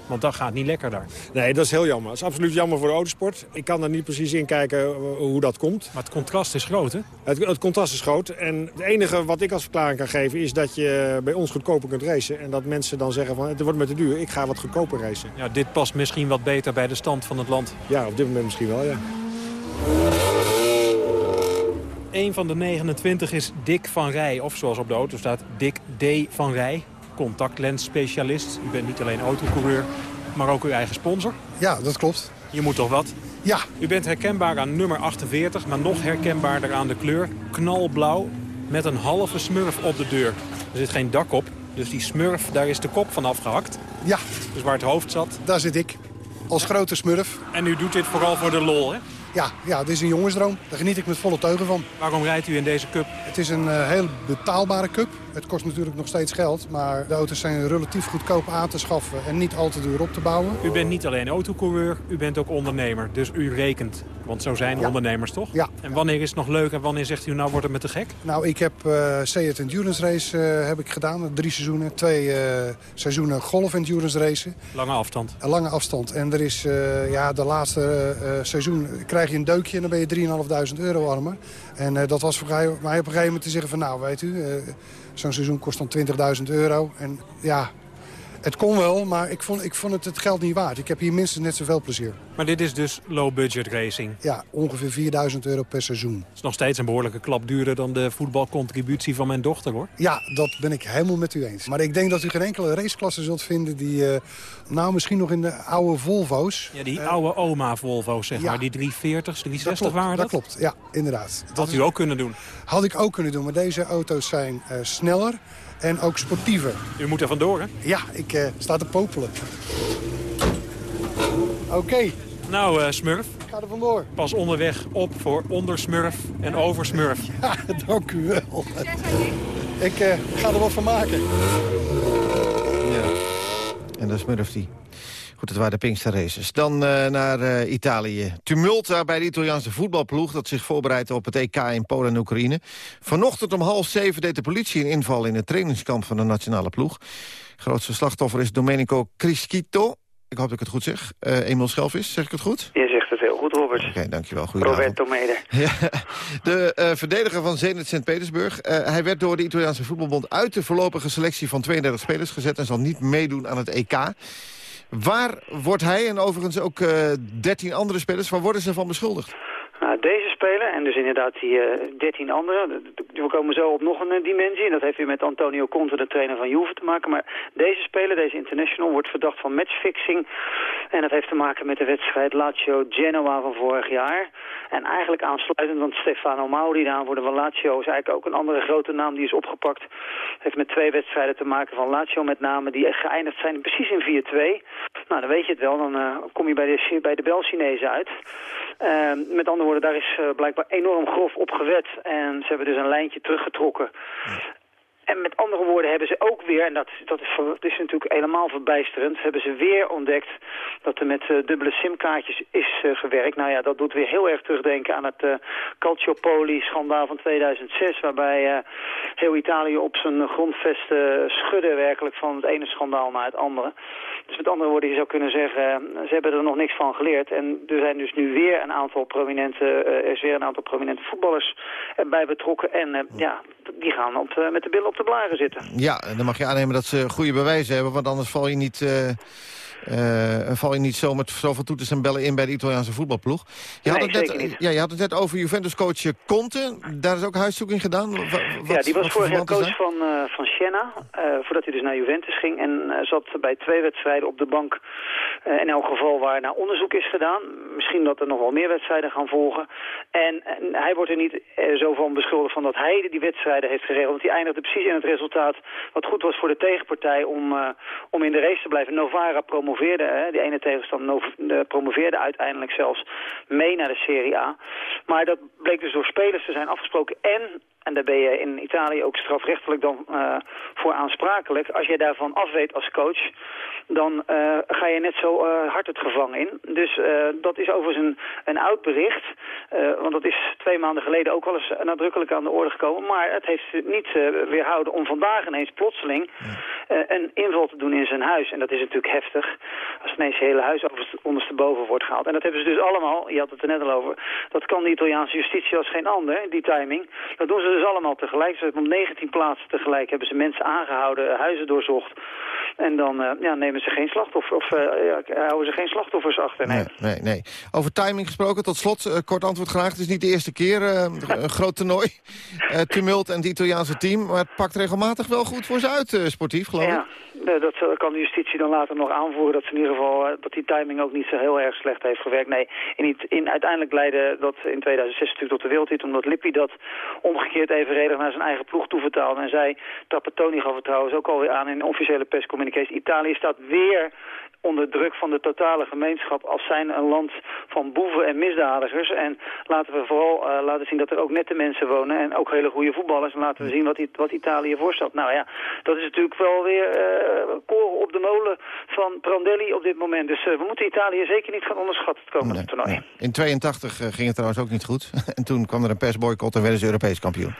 Want dat gaat niet lekker daar. Nee, dat is heel jammer. Dat is absoluut jammer voor de autosport. Ik kan daar niet precies in kijken eh, hoe dat komt. Maar het contrast is groot, hè? Het, het contrast is groot. En het enige wat ik als verklaring kan geven... is dat je bij ons goedkoper kunt racen. En dat mensen dan zeggen van het wordt me te duur. Ik ga wat goedkoper racen. Ja, dit past misschien wat beter bij de stand van het land. Ja, op dit moment misschien wel, ja. Een van de 29 is Dick van Rij, of zoals op de auto staat, Dick D. van Rij. Contactlensspecialist. U bent niet alleen autocoureur, maar ook uw eigen sponsor. Ja, dat klopt. Je moet toch wat? Ja. U bent herkenbaar aan nummer 48, maar nog herkenbaarder aan de kleur. Knalblauw met een halve smurf op de deur. Er zit geen dak op, dus die smurf, daar is de kop van afgehakt. Ja. Dus waar het hoofd zat. Daar zit ik. Als grote smurf. En u doet dit vooral voor de lol, hè? Ja, ja, dit is een jongensdroom. Daar geniet ik met volle teugen van. Waarom rijdt u in deze cup? Het is een eh, heel betaalbare cup. Het kost natuurlijk nog steeds geld, maar de auto's zijn relatief goedkoop aan te schaffen en niet al te duur op te bouwen. U bent niet alleen autocoureur, u bent ook ondernemer. Dus u rekent. Want zo zijn Ja. ondernemers, toch? Ja. En wanneer is het nog leuk en wanneer zegt u nou wordt het me te gek? Nou, ik heb eh Seat Endurance Race eh, heb ik gedaan, drie seizoenen. Twee eh, seizoenen Golf Endurance Racen. Lange afstand. Een lange afstand. En er is, ja, de laatste seizoen krijg je een deukje en dan ben je 3.500 euro armer. En dat was voor mij op een gegeven moment te zeggen van, nou, weet u, zo'n seizoen kost dan 20.000 euro. En ja, het kon wel, maar ik vond, ik vond het het geld niet waard. Ik heb hier minstens net zoveel plezier. Maar dit is dus low-budget racing. Ja, ongeveer 4000 euro per seizoen. Het is nog steeds een behoorlijke klap duurder dan de voetbalcontributie van mijn dochter, hoor. Ja, dat ben ik helemaal met u eens. Maar ik denk dat u geen enkele raceklasse zult vinden die... eh, nou, misschien nog in de oude Volvo's. Ja, die oude oma Volvo's, zeg ja. maar. Die 340's, 360 dat klopt, waren dat dat? klopt, ja, inderdaad. Dat had u ook kunnen doen. Had ik ook kunnen doen, maar deze auto's zijn eh, sneller en ook sportiever. U moet er vandoor, hè? Ja, ik eh, sta te popelen. Oké, Nou, eh, Smurf. ik ga er vandoor. Pas onderweg op voor ondersmurf en oversmurf. Ja, dank u wel. Ik eh, ga er wat van maken. En dat smurft hij. Goed, dat waren de Pinkster Races. Dan eh, naar eh, Italië. Tumult daar bij de Italiaanse voetbalploeg... dat zich voorbereidt op het EK in Polen en Oekraïne. Vanochtend om half zeven deed de politie een inval... in het trainingskamp van de nationale ploeg. Grootste slachtoffer is Domenico Crischito. Ik hoop dat ik het goed zeg. Eh Emil Schelvis, zeg ik het goed? Je zegt het heel goed, Robert. Oké, dankjewel. Goedenavond. Roberto Mede. Ja, de verdediger van Zenit Sint-Petersburg. hij werd door de Italiaanse voetbalbond uit de voorlopige selectie van 32 spelers gezet... en zal niet meedoen aan het EK. Waar wordt hij en overigens ook eh 13 andere spelers... waar worden ze van beschuldigd? Nou, deze speler en dus inderdaad die eh 13 anderen. We komen zo op nog een eh, dimensie. En dat heeft weer met Antonio Conte, de trainer van Juve, te maken. Maar deze speler, deze international, wordt verdacht van matchfixing. En dat heeft te maken met de wedstrijd Lazio-Genoa van vorig jaar. En eigenlijk aansluitend, want Stefano Mauri, de aanvoerder van Lazio... is eigenlijk ook een andere grote naam die is opgepakt. Heeft met twee wedstrijden te maken van Lazio met name... die geëindigd zijn precies in 4-2. Nou, dan weet je het wel. Dan eh, kom je bij de, bij de Bel-Chinezen uit. Eh, met andere woorden, daar is blijkbaar enorm grof op gewet. En ze hebben dus een lijntje teruggetrokken. En met andere woorden hebben ze ook weer, en dat, dat, is, ver- dat is natuurlijk helemaal verbijsterend, hebben ze weer ontdekt dat er met eh, dubbele simkaartjes is eh, gewerkt. Nou ja, dat doet weer heel erg terugdenken aan het eh Calciopoli-schandaal van 2006, waarbij eh, heel Italië op zijn grondvesten schudde werkelijk van het ene schandaal naar het andere. Dus met andere woorden, je zou kunnen zeggen, eh, ze hebben er nog niks van geleerd. En er zijn dus nu weer een aantal prominente, eh, er is weer een aantal prominente voetballers erbij betrokken. En eh, ja, die gaan op, met de billen op de blaren zitten. Ja, dan mag je aannemen dat ze goede bewijzen hebben... want anders val je niet, eh, eh, val je niet zo met zoveel toeters en bellen in... bij de Italiaanse voetbalploeg. Je, had, het net, niet. ja, je had het net over Juventus-coach Conte. Daar is ook huiszoeking gedaan. Ja, die was vorig jaar coach van, eh, van Siena, eh, voordat hij dus naar Juventus ging. En eh, zat bij twee wedstrijden op de bank, eh, in elk geval waar naar onderzoek is gedaan. Misschien dat er nog wel meer wedstrijden gaan volgen. En, en hij wordt er niet eh, zo van beschuldigd van dat hij die wedstrijden heeft geregeld. Want hij eindigde precies in het resultaat wat goed was voor de tegenpartij om, eh, om in de race te blijven. Novara promoveerde, hè, die ene tegenstander eh, promoveerde uiteindelijk zelfs mee naar de Serie A. Maar dat bleek dus door spelers te zijn afgesproken en en daar ben je in Italië ook strafrechtelijk dan eh, voor aansprakelijk. Als jij daarvan afweet als coach, dan eh, ga je net zo eh, hard het gevangen in. Dus dat is overigens een, een oud bericht. want dat is twee maanden geleden ook wel eens nadrukkelijk aan de orde gekomen. Maar het heeft niet weerhouden om vandaag ineens plotseling een inval te doen in zijn huis. En dat is natuurlijk heftig. Als ineens je hele huis ondersteboven wordt gehaald. En dat hebben ze dus allemaal, je had het er net al over. Dat kan de Italiaanse justitie als geen ander, die timing. Dat doen ze dus allemaal tegelijk. Ze hebben op 19 plaatsen tegelijk hebben ze mensen aangehouden, huizen doorzocht. En dan eh, ja, nemen ze geen slachtoffer, of eh, ja, houden ze geen slachtoffers achter. Nee. Nee, nee, nee. Over timing gesproken, tot slot, eh, kort antwoord graag. Het is niet de eerste keer, eh, een groot toernooi. Eh, tumult en het Italiaanse team. Maar het pakt regelmatig wel goed voor ze uit, eh, sportief, geloof ik. Ja, eh, dat kan de justitie dan later nog aanvoeren. Dat ze in ieder geval eh, dat die timing ook niet zo heel erg slecht heeft gewerkt. Nee, in, in, uiteindelijk leidde dat in 2006 natuurlijk tot de wereldtitel. Omdat Lippi dat omgekeerd evenredig naar zijn eigen ploeg toevertaalde. En zij, Trapattoni gaf het trouwens ook alweer aan in officiële perscommunicatie. Italië staat weer onder druk van de totale gemeenschap als zijn een land van boeven en misdadigers. En laten we vooral eh, laten zien dat er ook nette mensen wonen en ook hele goede voetballers. En laten we zien wat, wat Italië voorstelt. Nou ja, dat is natuurlijk wel weer eh koren op de molen van Prandelli op dit moment. Dus eh, we moeten Italië zeker niet gaan onderschatten het komende toernooi. In 82 eh, ging het trouwens ook niet goed. en toen kwam er een persboycott en werden ze Europees kampioen.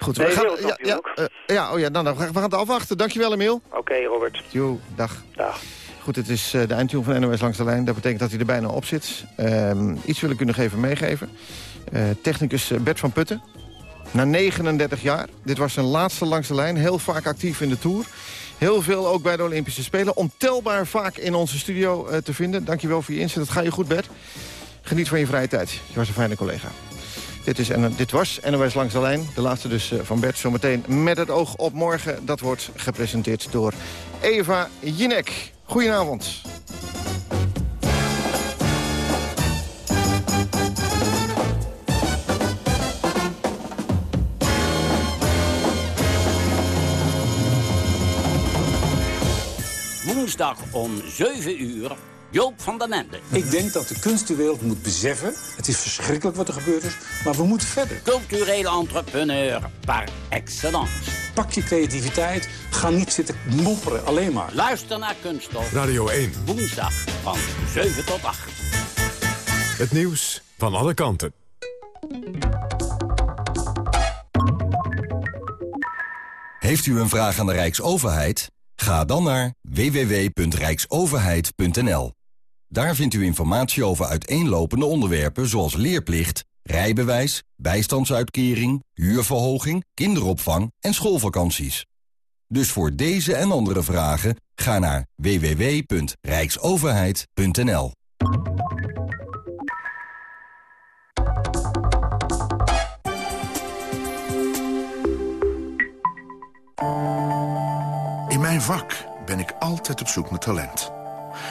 Goed, Nee, we gaan, ja, ja, ja, oh ja, nou, dan, we gaan het afwachten. Dankjewel, Emiel. Oké, Robert. Jo, dag. Dag. Goed, het is eh, de eindtune van NOS Langs de Lijn. Dat betekent dat hij er bijna op zit. Ehm, iets wil ik u nog even meegeven. Eh, technicus eh, Bert van Putten. Na 39 jaar. Dit was zijn laatste Langs de Lijn. Heel vaak actief in de Tour. Heel veel ook bij de Olympische Spelen. Ontelbaar vaak in onze studio te vinden. Dankjewel voor je inzet. Dat ga je goed, Bert. Geniet van je vrije tijd. Je was een fijne collega. Dit, is, en, dit was NOS Langs de Lijn. De laatste dus van Bert. Zometeen met het oog op morgen. Dat wordt gepresenteerd door Eva Jinek. Goedenavond. Woensdag om 7 uur, Joop van den Ende. Ik denk dat de kunstenwereld moet beseffen... het is verschrikkelijk wat er gebeurd is, maar we moeten verder. Culturele entrepreneur par excellence. Pak je creativiteit, ga niet zitten mopperen, alleen maar. Luister naar Kunststof. Radio 1. Woensdag van 7 tot 8. Het nieuws van alle kanten. Heeft u een vraag aan de Rijksoverheid? Ga dan naar www.rijksoverheid.nl. Daar vindt u informatie over uiteenlopende onderwerpen zoals leerplicht, rijbewijs, bijstandsuitkering, huurverhoging, kinderopvang en schoolvakanties. Dus voor deze en andere vragen ga naar www.rijksoverheid.nl. In mijn vak ben ik altijd op zoek naar talent.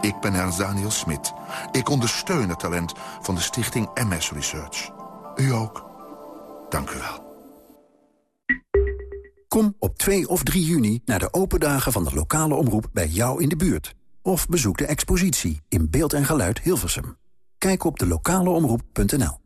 Ik ben Ernst Daniel Smit. Ik ondersteun het talent van de stichting MS Research. U ook. Dank u wel. Kom op 2 of 3 juni naar de open dagen van de lokale omroep bij jou in de buurt. Of bezoek de expositie in beeld en geluid Hilversum. Kijk op de lokaleomroep.nl.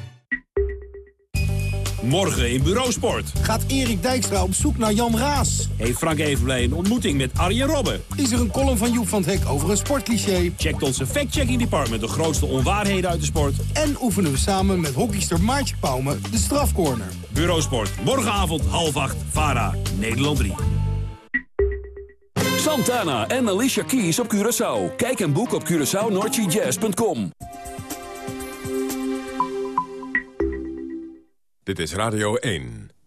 Morgen in Bureausport. Gaat Erik Dijkstra op zoek naar Jan Raas? Heeft Frank Evenblij een ontmoeting met Arjen Robben? Is er een column van Joep van het Hek over een sportcliché? Checkt onze fact-checking department de grootste onwaarheden uit de sport? En oefenen we samen met hockeyster Maartje Pauwme de strafcorner. Bureausport, morgenavond half acht, VARA, Nederland 3. Santana en Alicia Keys op Curaçao. Kijk en boek op CuraçaoNoordseaJazz.com. Dit is Radio 1.